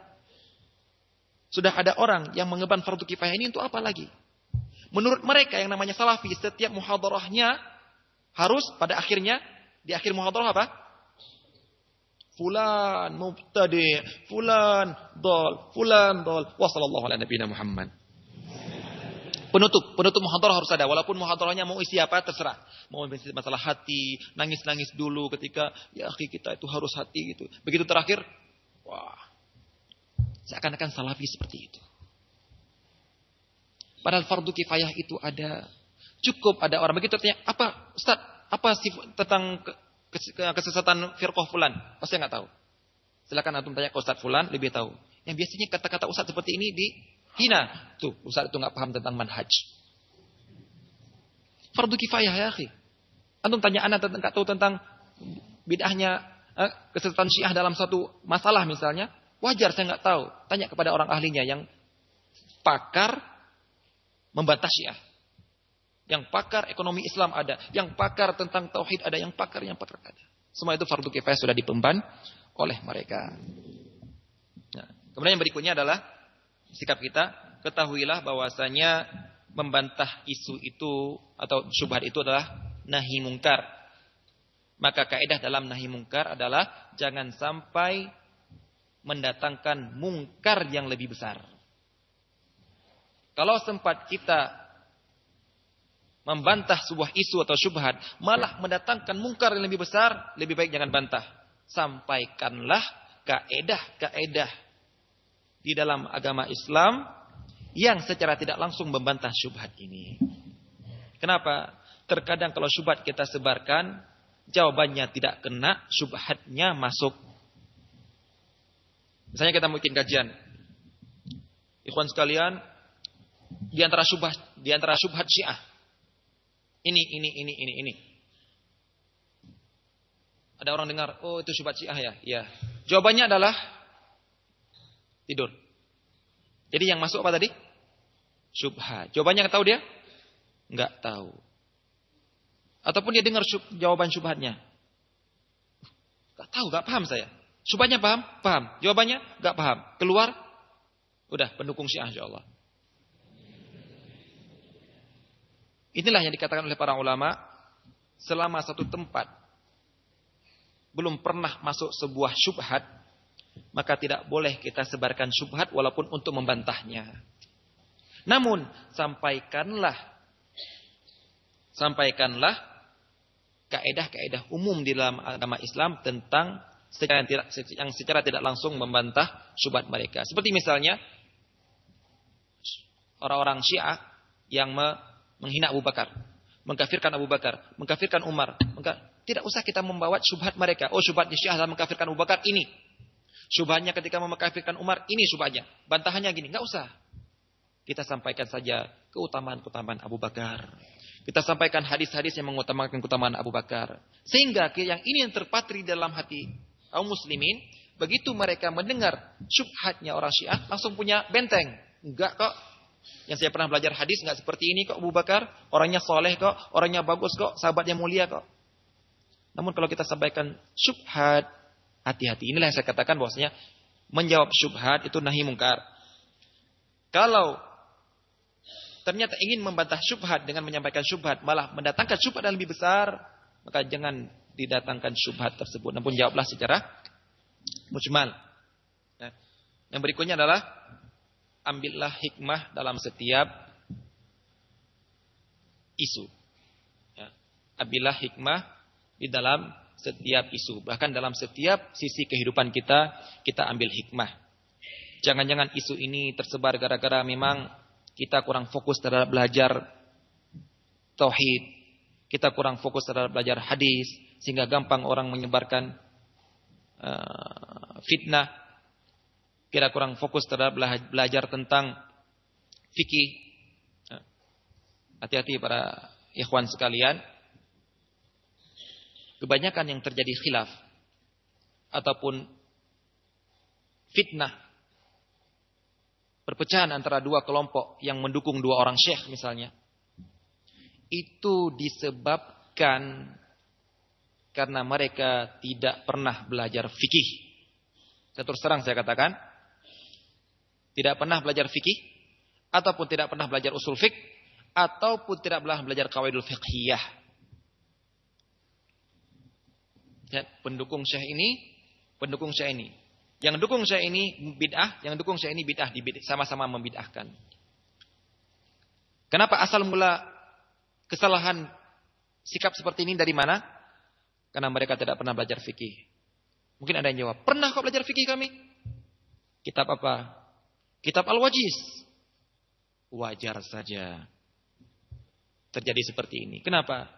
sudah ada orang yang mengeban fardu kifayah ini untuk apa lagi? Menurut mereka yang namanya salafi, setiap muhadarahnya harus pada akhirnya di akhir muhadarah apa? Fulan mubtadi, fulan dol, fulan dol. Wa sallallahu ala nabiyina Muhammad. Penutup, penutup muhadarah harus ada. Walaupun muhadarahnya mau isi apa, terserah. Mau isi masalah hati, nangis-nangis dulu ketika, ya akhi kita itu harus hati gitu. Begitu terakhir, wah, seakan-akan salafi seperti itu. Padahal fardu kifayah itu ada. Cukup ada orang begitu tanya, apa Ustaz, apa sih tentang kesesatan firqah fulan? Pasti nggak tahu. Silakan antum tanya ke Ustaz fulan lebih tahu. Yang biasanya kata-kata Ustaz seperti ini di Hina. Tuh, Ustaz itu nggak paham tentang manhaj. Fardu kifayah ya, akhi. Antum tanya anak tentang tahu tentang bid'ahnya eh, kesesatan Syiah dalam satu masalah misalnya, wajar saya nggak tahu. Tanya kepada orang ahlinya yang pakar membantah Syiah. Yang pakar ekonomi Islam ada, yang pakar tentang tauhid ada, yang pakar yang pakar ada. Semua itu fardu kifayah sudah dipemban oleh mereka. Nah, kemudian yang berikutnya adalah sikap kita, ketahuilah bahwasanya membantah isu itu atau syubhat itu adalah nahi mungkar. Maka kaidah dalam nahi mungkar adalah jangan sampai mendatangkan mungkar yang lebih besar. Kalau sempat kita membantah sebuah isu atau syubhat malah mendatangkan mungkar yang lebih besar, lebih baik jangan bantah. sampaikanlah kaedah-kaedah di dalam agama Islam yang secara tidak langsung membantah syubhat ini. Kenapa? Terkadang kalau syubhat kita sebarkan, jawabannya tidak kena, syubhatnya masuk. Misalnya kita mungkin kajian. Ikhwan sekalian, di antara syubhat, di antara syubhat Syiah. Ini, ini, ini, ini, ini. Ada orang dengar, oh itu syubhat Syiah ya? Ya. Jawabannya adalah tidur. Jadi yang masuk apa tadi? Syubhat. Jawabannya tahu dia? Nggak tahu. Ataupun dia dengar syub, jawaban syubhatnya. Gak tahu, gak paham saya. Syubhatnya paham? Paham. Jawabannya gak paham. Keluar, udah pendukung syiah insya Allah. Inilah yang dikatakan oleh para ulama. Selama satu tempat belum pernah masuk sebuah syubhat, maka tidak boleh kita sebarkan syubhat walaupun untuk membantahnya. Namun sampaikanlah sampaikanlah kaedah-kaedah umum di dalam agama Islam tentang secara tidak, yang secara tidak langsung membantah syubhat mereka. Seperti misalnya orang-orang Syiah yang menghina Abu Bakar, mengkafirkan Abu Bakar, mengkafirkan Umar. Maka tidak usah kita membawa syubhat mereka. Oh syubhat Syiah dalam mengkafirkan Abu Bakar ini. Syubhatnya ketika mengkafirkan Umar ini syubhatnya. Bantahannya gini, nggak usah. Kita sampaikan saja keutamaan-keutamaan Abu Bakar. Kita sampaikan hadis-hadis yang mengutamakan keutamaan Abu Bakar. Sehingga yang ini yang terpatri dalam hati kaum muslimin, begitu mereka mendengar syubhatnya orang Syiah, langsung punya benteng. Enggak kok. Yang saya pernah belajar hadis enggak seperti ini kok Abu Bakar. Orangnya soleh kok, orangnya bagus kok, sahabatnya mulia kok. Namun kalau kita sampaikan syubhat, hati-hati. Inilah yang saya katakan bahwasanya menjawab syubhat itu nahi mungkar. Kalau ternyata ingin membantah syubhat dengan menyampaikan syubhat malah mendatangkan syubhat yang lebih besar, maka jangan didatangkan syubhat tersebut. Namun jawablah secara mujmal. Nah, yang berikutnya adalah ambillah hikmah dalam setiap isu. Ya, ambillah hikmah di dalam setiap isu, bahkan dalam setiap sisi kehidupan kita, kita ambil hikmah. Jangan-jangan isu ini tersebar gara-gara memang kita kurang fokus terhadap belajar tauhid, kita kurang fokus terhadap belajar hadis sehingga gampang orang menyebarkan uh, fitnah. Kita kurang fokus terhadap belajar tentang fikih. Hati-hati para ikhwan sekalian. Kebanyakan yang terjadi khilaf ataupun fitnah perpecahan antara dua kelompok yang mendukung dua orang syekh misalnya. Itu disebabkan karena mereka tidak pernah belajar fikih. Saya terus terang saya katakan, tidak pernah belajar fikih, ataupun tidak pernah belajar usul fik, ataupun tidak pernah belajar kawaidul fiqhiyah. Ya, pendukung syekh ini, pendukung syekh ini yang dukung saya ini bid'ah, yang dukung saya ini bid'ah sama-sama membid'ahkan. Kenapa asal mula kesalahan sikap seperti ini dari mana? Karena mereka tidak pernah belajar fikih. Mungkin ada yang jawab, pernah kok belajar fikih kami? Kitab apa? Kitab Al-Wajiz. Wajar saja terjadi seperti ini. Kenapa?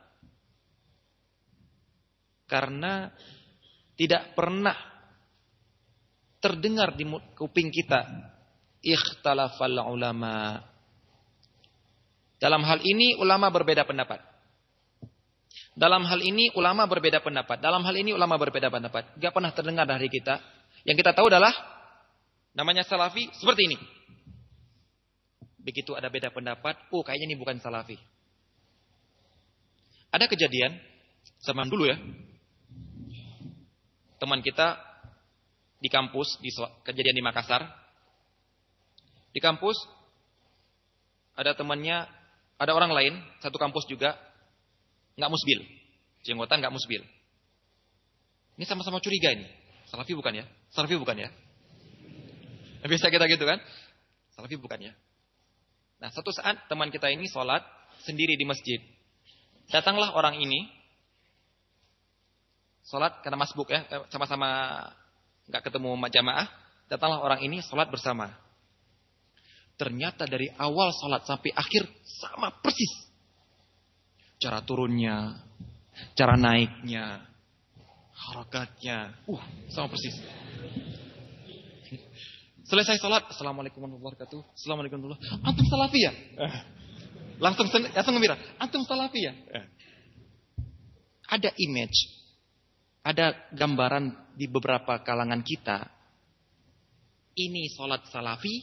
Karena tidak pernah terdengar di kuping kita ikhtalafal ulama dalam hal ini ulama berbeda pendapat. Dalam hal ini ulama berbeda pendapat. Dalam hal ini ulama berbeda pendapat. Gak pernah terdengar dari kita. Yang kita tahu adalah namanya salafi seperti ini. Begitu ada beda pendapat oh kayaknya ini bukan salafi. Ada kejadian zaman dulu ya. Teman kita di kampus, di kejadian di Makassar. Di kampus ada temannya, ada orang lain, satu kampus juga, nggak musbil, jenggotan nggak musbil. Ini sama-sama curiga ini. Salafi bukan ya? Salafi bukan ya? Biasa kita gitu kan? Salafi bukan ya? Nah, satu saat teman kita ini sholat sendiri di masjid. Datanglah orang ini Sholat karena masbuk ya, eh, sama-sama nggak ketemu jamaah. Datanglah orang ini sholat bersama. Ternyata dari awal sholat sampai akhir sama persis. Cara turunnya, cara naiknya, harakatnya, uh, sama persis. Selesai sholat, Assalamualaikum warahmatullahi wabarakatuh. Assalamualaikum warahmatullahi. Antum salafi ya? Langsung langsung gembira. Antum salafi ya? Ada image, ada gambaran di beberapa kalangan kita. Ini sholat salafi,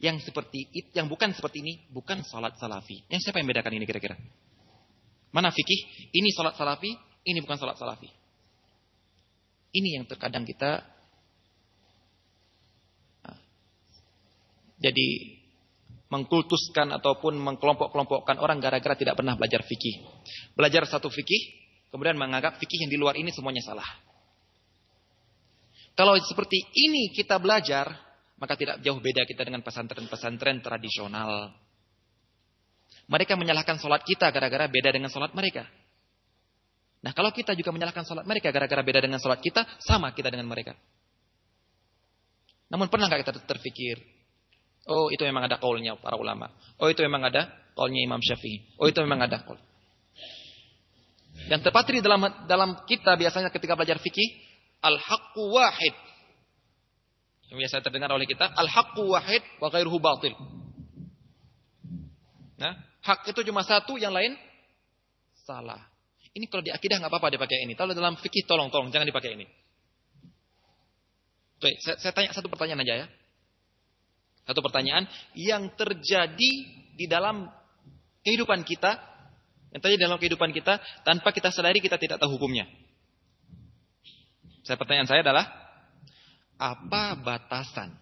yang seperti yang bukan seperti ini, bukan sholat salafi. Yang siapa yang bedakan ini kira-kira? Mana fikih? Ini sholat salafi, ini bukan sholat salafi. Ini yang terkadang kita jadi mengkultuskan ataupun mengkelompok-kelompokkan orang gara-gara tidak pernah belajar fikih. Belajar satu fikih, kemudian menganggap fikih yang di luar ini semuanya salah. Kalau seperti ini kita belajar, maka tidak jauh beda kita dengan pesantren-pesantren tradisional. Mereka menyalahkan sholat kita gara-gara beda dengan sholat mereka. Nah kalau kita juga menyalahkan sholat mereka gara-gara beda dengan sholat kita, sama kita dengan mereka. Namun pernah nggak kita terfikir, Oh itu memang ada kaulnya para ulama. Oh itu memang ada kaulnya Imam Syafi'i. Oh itu memang ada kaul. Yang tepat di dalam dalam kita biasanya ketika belajar fikih al-haqqu wahid. Yang biasa terdengar oleh kita al-haqqu wahid wa ghairuhu batil. Nah, hak itu cuma satu, yang lain salah. Ini kalau di akidah nggak apa-apa dipakai ini. Kalau dalam fikih tolong tolong jangan dipakai ini. Tuh, saya, saya tanya satu pertanyaan aja ya. Satu pertanyaan yang terjadi di dalam kehidupan kita, yang terjadi dalam kehidupan kita tanpa kita sadari kita tidak tahu hukumnya. Saya pertanyaan saya adalah apa batasan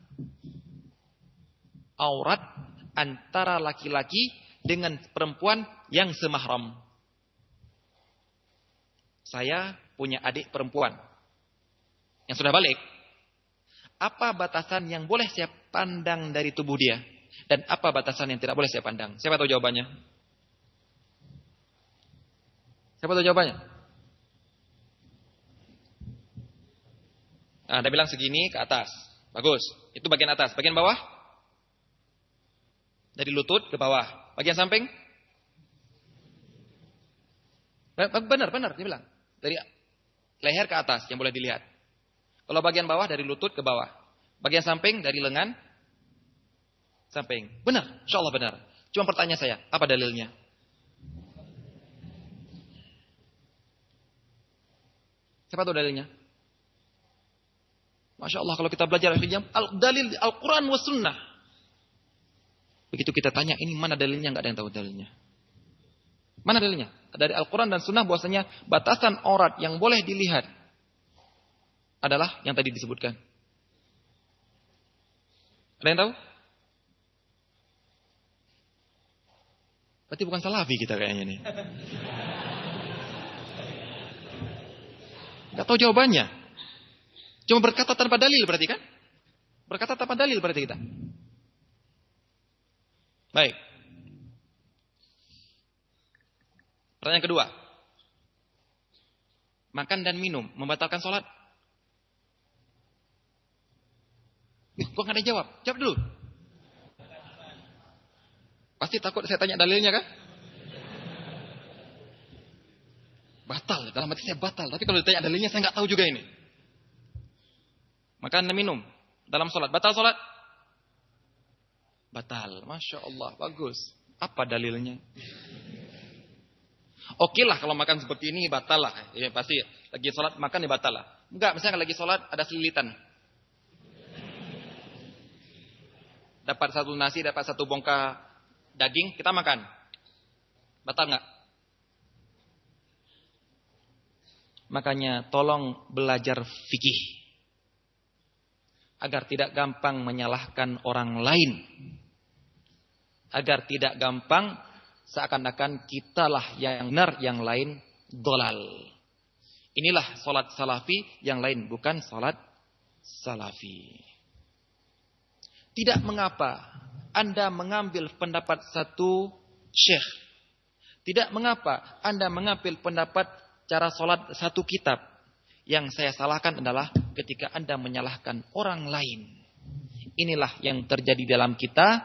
aurat antara laki-laki dengan perempuan yang semahram? Saya punya adik perempuan yang sudah balik. Apa batasan yang boleh saya pandang dari tubuh dia? Dan apa batasan yang tidak boleh saya pandang? Siapa tahu jawabannya? Siapa tahu jawabannya? Nah, Anda bilang segini ke atas. Bagus. Itu bagian atas. Bagian bawah? Dari lutut ke bawah. Bagian samping? Benar, benar dia bilang. Dari leher ke atas yang boleh dilihat. Kalau bagian bawah dari lutut ke bawah. Bagian samping dari lengan samping. Benar, insya Allah benar. Cuma pertanyaan saya, apa dalilnya? Siapa tahu dalilnya? Masya Allah kalau kita belajar al dalil Al-Quran wa sunnah. Begitu kita tanya ini mana dalilnya nggak ada yang tahu dalilnya. Mana dalilnya? Dari Al-Quran dan Sunnah bahwasanya batasan aurat yang boleh dilihat adalah yang tadi disebutkan. Ada yang tahu? Berarti bukan salafi kita kayaknya nih. Gak tahu jawabannya. Cuma berkata tanpa dalil berarti kan? Berkata tanpa dalil berarti kita. Baik. Pertanyaan kedua. Makan dan minum membatalkan sholat? Kok nggak ada jawab? Jawab dulu. Pasti takut saya tanya dalilnya kan? Batal. Dalam hati saya batal. Tapi kalau ditanya dalilnya saya nggak tahu juga ini. Makan dan minum. Dalam sholat. Batal sholat? Batal. Masya Allah. Bagus. Apa dalilnya? Oke lah kalau makan seperti ini batal lah. Ya, pasti lagi sholat makan ya batal lah. Enggak, misalnya lagi sholat ada selilitan. dapat satu nasi, dapat satu bongkah daging, kita makan. Batal nggak? Makanya tolong belajar fikih agar tidak gampang menyalahkan orang lain. Agar tidak gampang seakan-akan kitalah yang benar, yang lain dolal. Inilah salat salafi, yang lain bukan salat salafi. Tidak mengapa Anda mengambil pendapat satu syekh. Tidak mengapa Anda mengambil pendapat cara sholat satu kitab. Yang saya salahkan adalah ketika Anda menyalahkan orang lain. Inilah yang terjadi dalam kita.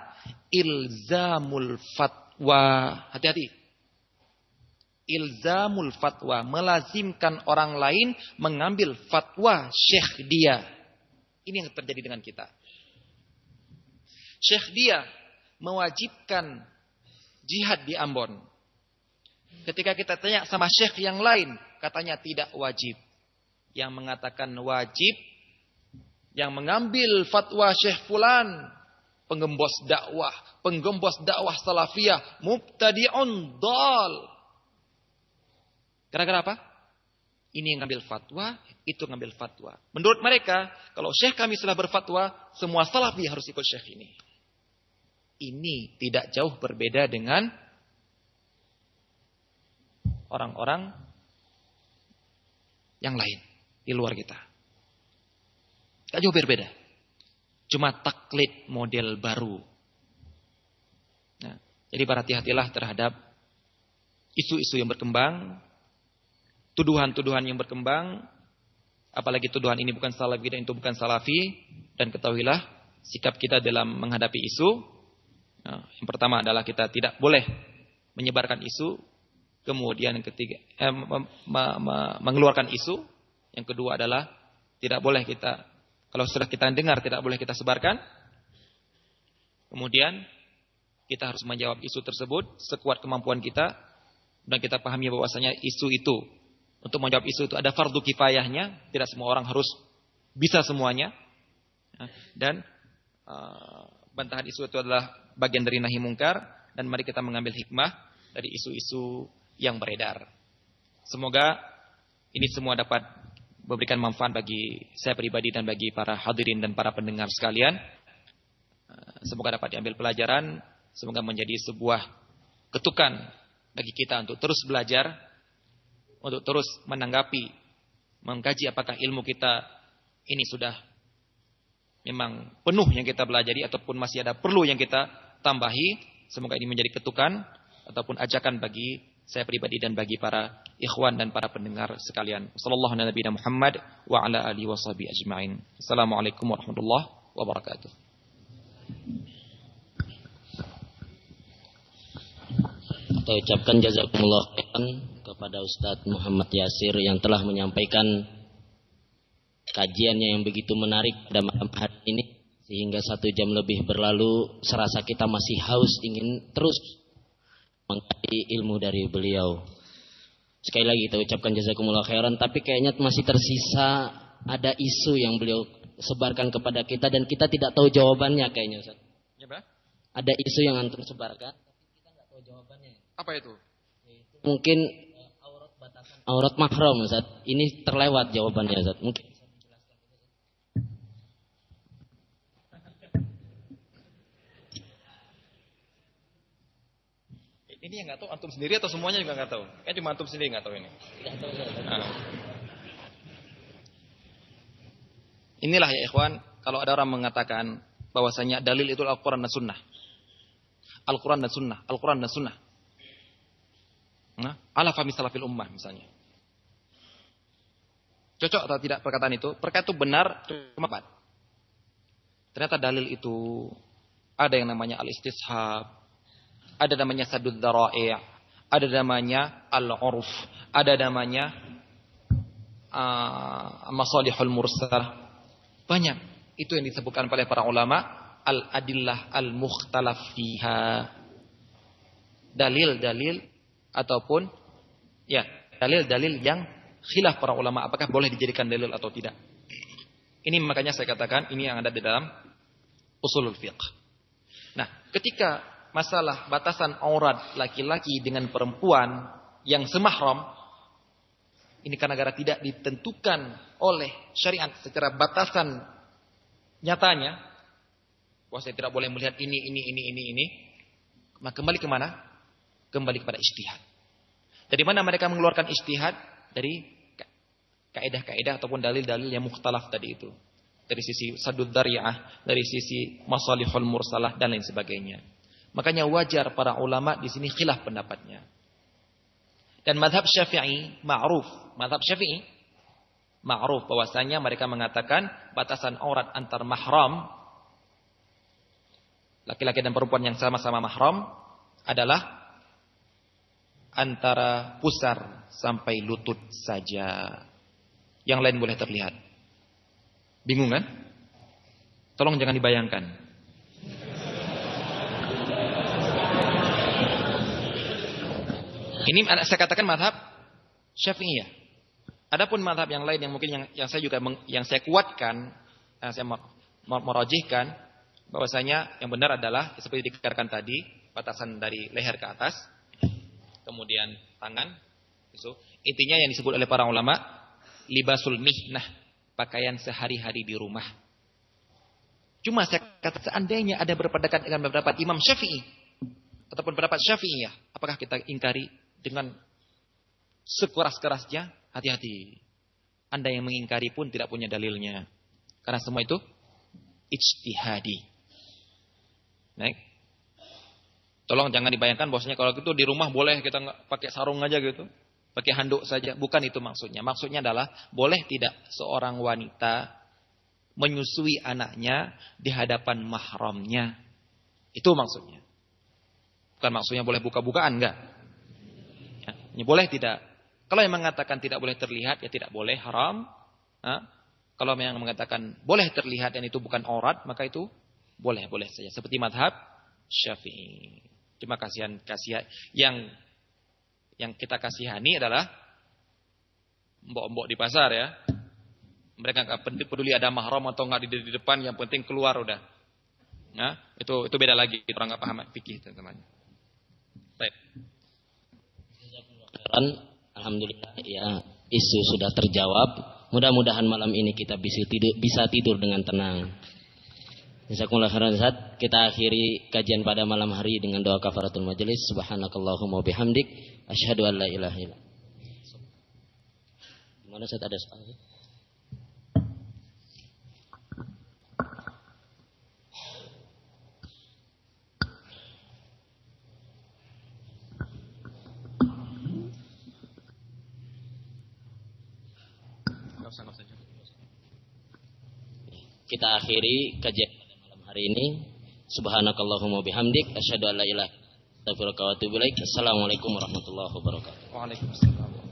Ilzamul fatwa. Hati-hati. Ilzamul fatwa. Melazimkan orang lain mengambil fatwa syekh dia. Ini yang terjadi dengan kita. Syekh dia mewajibkan jihad di Ambon. Ketika kita tanya sama syekh yang lain, katanya tidak wajib. Yang mengatakan wajib, yang mengambil fatwa syekh fulan, penggembos dakwah, penggembos dakwah salafiyah, mubtadi'un dal. Gara-gara apa? Ini yang ngambil fatwa, itu ngambil fatwa. Menurut mereka, kalau syekh kami sudah berfatwa, semua salafi harus ikut syekh ini. Ini tidak jauh berbeda dengan orang-orang yang lain di luar kita. Tidak jauh berbeda. Cuma taklid model baru. Nah, jadi berhati-hatilah terhadap isu-isu yang berkembang, tuduhan-tuduhan yang berkembang, apalagi tuduhan ini bukan salafi dan itu bukan salafi, dan ketahuilah sikap kita dalam menghadapi isu. Nah, yang pertama adalah kita tidak boleh menyebarkan isu Kemudian ketiga eh, mengeluarkan isu. Yang kedua adalah tidak boleh kita kalau sudah kita dengar tidak boleh kita sebarkan. Kemudian kita harus menjawab isu tersebut sekuat kemampuan kita dan kita pahami bahwasanya isu itu untuk menjawab isu itu ada fardu kifayahnya, tidak semua orang harus bisa semuanya. Dan uh, bantahan isu itu adalah bagian dari nahi mungkar dan mari kita mengambil hikmah dari isu-isu yang beredar. Semoga ini semua dapat memberikan manfaat bagi saya pribadi dan bagi para hadirin dan para pendengar sekalian. Eh, semoga dapat diambil pelajaran, semoga menjadi sebuah ketukan bagi kita untuk terus belajar, untuk terus menanggapi, mengkaji apakah ilmu kita ini sudah memang penuh yang kita pelajari ataupun masih ada perlu yang kita tambahi. Semoga ini menjadi ketukan ataupun ajakan bagi saya pribadi dan bagi para ikhwan dan para pendengar sekalian. Sallallahu alaihi Muhammad wa ala alihi washabihi ajmain. Assalamualaikum warahmatullahi wabarakatuh. Kita ucapkan jazakumullah kepada Ustadz Muhammad Yasir yang telah menyampaikan kajiannya yang begitu menarik pada malam hari ini sehingga satu jam lebih berlalu serasa kita masih haus ingin terus mengkaji ilmu dari beliau. Sekali lagi kita ucapkan jazakumullah khairan, tapi kayaknya masih tersisa ada isu yang beliau sebarkan kepada kita dan kita tidak tahu jawabannya kayaknya Ustaz. Ya, Ada isu yang antum sebarkan, tapi kita nggak tahu jawabannya. Apa itu? Mungkin aurat batasan aurat mahram Ustaz. Ini terlewat jawabannya Ustaz. Mungkin Ini yang nggak tahu antum sendiri atau semuanya juga nggak tahu? Kan cuma antum sendiri nggak tahu ini. Nah. Inilah ya ikhwan, kalau ada orang mengatakan bahwasanya dalil itu Al-Quran dan Sunnah. Al-Quran dan Sunnah, Al-Quran dan Sunnah. Nah, ala fahmi salafil ummah misalnya. Cocok atau tidak perkataan itu? Perkataan itu benar, cuma apa? Ternyata dalil itu ada yang namanya al-istishab, ada namanya sadud dhara'i', ada namanya al-urf, ada namanya uh, masalihul mursal. Banyak itu yang disebutkan oleh para ulama al-adillah al-mukhtalaf fiha. Dalil-dalil ataupun ya, dalil-dalil yang khilaf para ulama apakah boleh dijadikan dalil atau tidak. Ini makanya saya katakan ini yang ada di dalam usulul fiqh. Nah, ketika masalah batasan aurat laki-laki dengan perempuan yang semahram ini karena gara tidak ditentukan oleh syariat secara batasan nyatanya bahwa saya tidak boleh melihat ini ini ini ini ini maka kembali ke mana kembali kepada istihad dari mana mereka mengeluarkan istihad dari kaidah-kaidah ataupun dalil-dalil yang mukhtalaf tadi itu. Dari sisi sadud dari sisi masalihul mursalah dan lain sebagainya Makanya wajar para ulama di sini khilaf pendapatnya. Dan madhab syafi'i ma'ruf. Madhab syafi'i ma'ruf bahwasanya mereka mengatakan batasan aurat antar mahram laki-laki dan perempuan yang sama-sama mahram adalah antara pusar sampai lutut saja. Yang lain boleh terlihat. Bingung kan? Tolong jangan dibayangkan. Ini saya katakan madhab syafi'iyah. Adapun madhab yang lain yang mungkin yang, yang saya juga yang saya kuatkan, yang saya merojihkan, bahwasanya yang benar adalah seperti dikatakan tadi, batasan dari leher ke atas, kemudian tangan. Itu intinya yang disebut oleh para ulama libasul mihnah, pakaian sehari-hari di rumah. Cuma saya kata seandainya ada berpendapat dengan pendapat Imam Syafi'i ataupun pendapat Syafi'i ya, apakah kita ingkari dengan sekeras-kerasnya? Hati-hati. Anda yang mengingkari pun tidak punya dalilnya. Karena semua itu ijtihadi. Baik. Tolong jangan dibayangkan bahwasanya kalau gitu di rumah boleh kita pakai sarung aja gitu. Pakai handuk saja. Bukan itu maksudnya. Maksudnya adalah boleh tidak seorang wanita menyusui anaknya di hadapan mahramnya. Itu maksudnya. Bukan maksudnya boleh buka-bukaan enggak. Ini boleh tidak. Kalau yang mengatakan tidak boleh terlihat ya tidak boleh haram. Ha? Kalau yang mengatakan boleh terlihat dan itu bukan aurat maka itu boleh boleh saja. Seperti madhab Syafi'i. Cuma kasihan kasihan yang yang kita kasihani adalah mbok-mbok di pasar ya. Mereka nggak peduli ada mahram atau nggak di, di depan, yang penting keluar udah. Nah, itu itu beda lagi orang nggak paham fikih teman-teman. Baik. Alhamdulillah ya isu sudah terjawab. Mudah-mudahan malam ini kita bisa tidur bisa tidur dengan tenang. Jazakumullah khairan. Kita akhiri kajian pada malam hari dengan doa kafaratul majelis. Subhanakallahumma bihamdik asyhadu an la ilaha illa. Mana Ustaz ada soal? Kita akhiri kajian hari ini. Subhanakallahumma bihamdik asyhadu an la ilaha illa anta Assalamualaikum warahmatullahi wabarakatuh. Waalaikumsalam.